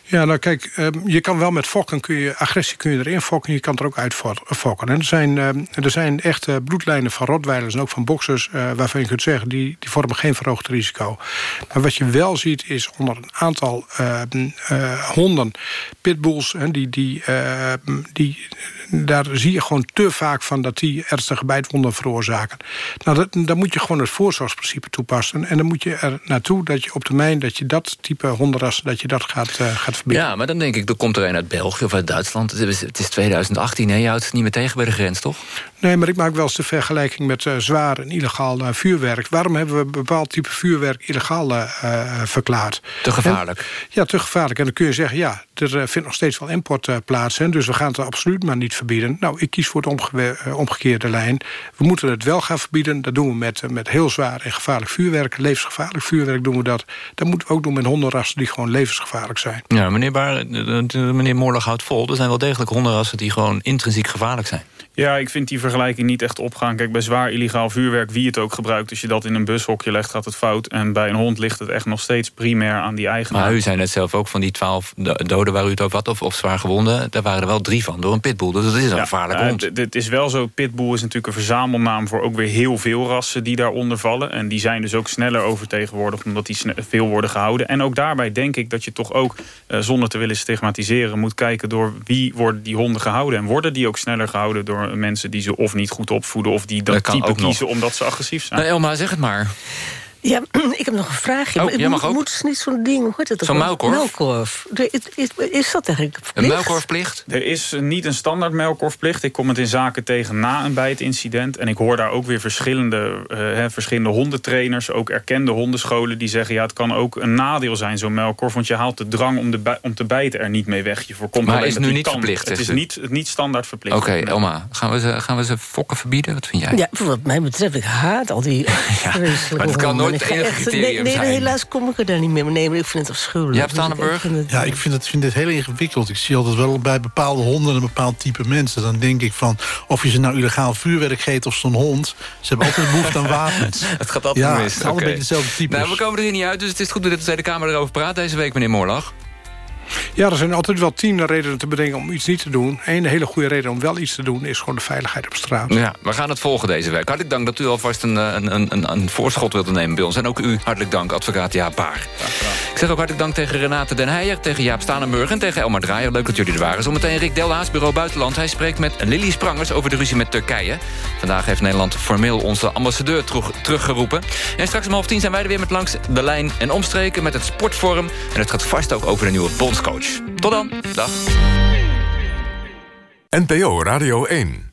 Ja, nou kijk, je kan wel met fokken, kun je, agressie kun je erin fokken... je kan er ook uit fokken. En er zijn, er zijn echt bloedlijnen van rotweilers en ook van boxers... waarvan je kunt zeggen, die, die vormen geen verhoogd risico. Maar wat je wel ziet, is onder een aantal uh, uh, honden, pitbulls... die, die, uh, die, daar zie je gewoon te vaak van dat die ernstige bijtwonden veroorzaken. Nou, dat, dan moet je gewoon het voorzorgsprincipe toepassen. En dan moet je er naartoe dat je op termijn... dat je dat type hondenrassen, dat je dat gaat, gaat
Ja, maar dan denk ik, er komt er een uit België of uit Duitsland. Het is, het is 2018, hè? je houdt het niet meer tegen bij de grens, toch?
Nee, maar ik maak wel eens de vergelijking met uh, zwaar en illegaal uh, vuurwerk. Waarom hebben we een bepaald type vuurwerk illegaal uh, verklaard?
Te gevaarlijk.
En, ja, te gevaarlijk. En dan kun je zeggen, ja, er vindt nog steeds wel import plaats. Hè, dus we gaan het absoluut maar niet verbieden. Nou, ik kies voor de omge omgekeerde lijn. We moeten het wel gaan verbieden. Dat doen we met, met heel zwaar en gevaarlijk vuurwerk. Levensgevaarlijk vuurwerk doen we dat. Dat moeten we ook doen met hondenrassen die gewoon levensgevaarlijk zijn.
Ja, meneer Baar, meneer Moorlag houdt vol. Er zijn wel degelijk hondenrassen die gewoon intrinsiek gevaarlijk zijn.
Ja, ik vind die vergelijking niet echt opgaan. Kijk, bij zwaar illegaal vuurwerk, wie het ook gebruikt... als je dat in een bushokje legt, gaat het fout. En bij een hond ligt het echt nog steeds primair aan die eigenaar.
Maar u zei net zelf ook van die twaalf doden waar u het over had... of, of zwaar gewonden, daar waren er wel drie van door een pitbull. Dus dat is een gevaarlijk hond.
Het is wel zo, pitbull is natuurlijk een verzamelnaam... voor ook weer heel veel rassen die daaronder vallen. En die zijn dus ook sneller overtegenwoordigd... omdat die veel worden gehouden. En ook daarbij denk ik dat je toch ook, uh, zonder te willen stigmatiseren... moet kijken door wie worden die honden gehouden. En worden die ook sneller gehouden door mensen die ze of niet goed opvoeden... of die dat, dat type kiezen omdat ze agressief zijn.
Nou, Elma, zeg het maar.
Ja, ik heb nog een vraagje.
Oh, jij mag ook.
Moet niet zo'n ding, hoe heet het?
Zo'n muilkorf?
Muilkorf. Is, is dat eigenlijk verplicht?
Een muilkorfplicht?
Er is niet een standaard muilkorfplicht. Ik kom het in zaken tegen na en bij het incident. En ik hoor daar ook weer verschillende, uh, verschillende hondentrainers... ook erkende hondenscholen die zeggen... ja, het kan ook een nadeel zijn, zo'n muilkorf... want je haalt de drang om, de om te bijten er niet mee weg. Je voorkomt
maar is het nu niet verplicht?
Het is niet, niet standaard verplicht.
Oké, Elma, gaan we, ze, gaan we ze fokken verbieden? Wat vind jij?
Ja, wat mij betreft, ik haat al die...
ja, maar het kan nooit nee,
nee, helaas kom ik er daar niet meer mee. Nee, ik vind het afschuwelijk.
Ja, Stanenburg?
Ja, ik vind het, vind het heel ingewikkeld. Ik zie altijd wel bij bepaalde honden een bepaald type mensen. Dan denk ik van, of je ze nou illegaal vuurwerk geeft of zo'n hond. Ze hebben altijd behoefte aan wapens.
het gaat altijd
ja,
mis.
het is allebei dezelfde type.
Nou, we komen er hier niet uit, dus het is goed dat de Tweede Kamer erover praat deze week, meneer Moorlag.
Ja, er zijn altijd wel tien redenen te bedenken om iets niet te doen. Eén hele goede reden om wel iets te doen is gewoon de veiligheid op straat.
Ja, we gaan het volgen deze week. Hartelijk dank dat u alvast een, een, een, een voorschot wilt nemen bij ons. En ook u hartelijk dank, advocaat Jaap Baar. Ik zeg ook hartelijk dank tegen Renate Den Heijer, tegen Jaap Stanenburg en tegen Elmar Draaier. Leuk dat jullie er waren. Zometeen Rick Delhaas, Bureau Buitenland. Hij spreekt met Lily Sprangers over de ruzie met Turkije. Vandaag heeft Nederland formeel onze ambassadeur terug, teruggeroepen. En straks om half tien zijn wij er weer met langs de lijn en omstreken met het sportforum. En het gaat vast ook over de nieuwe bondscoach. Tot dan. Dag.
NPO Radio 1.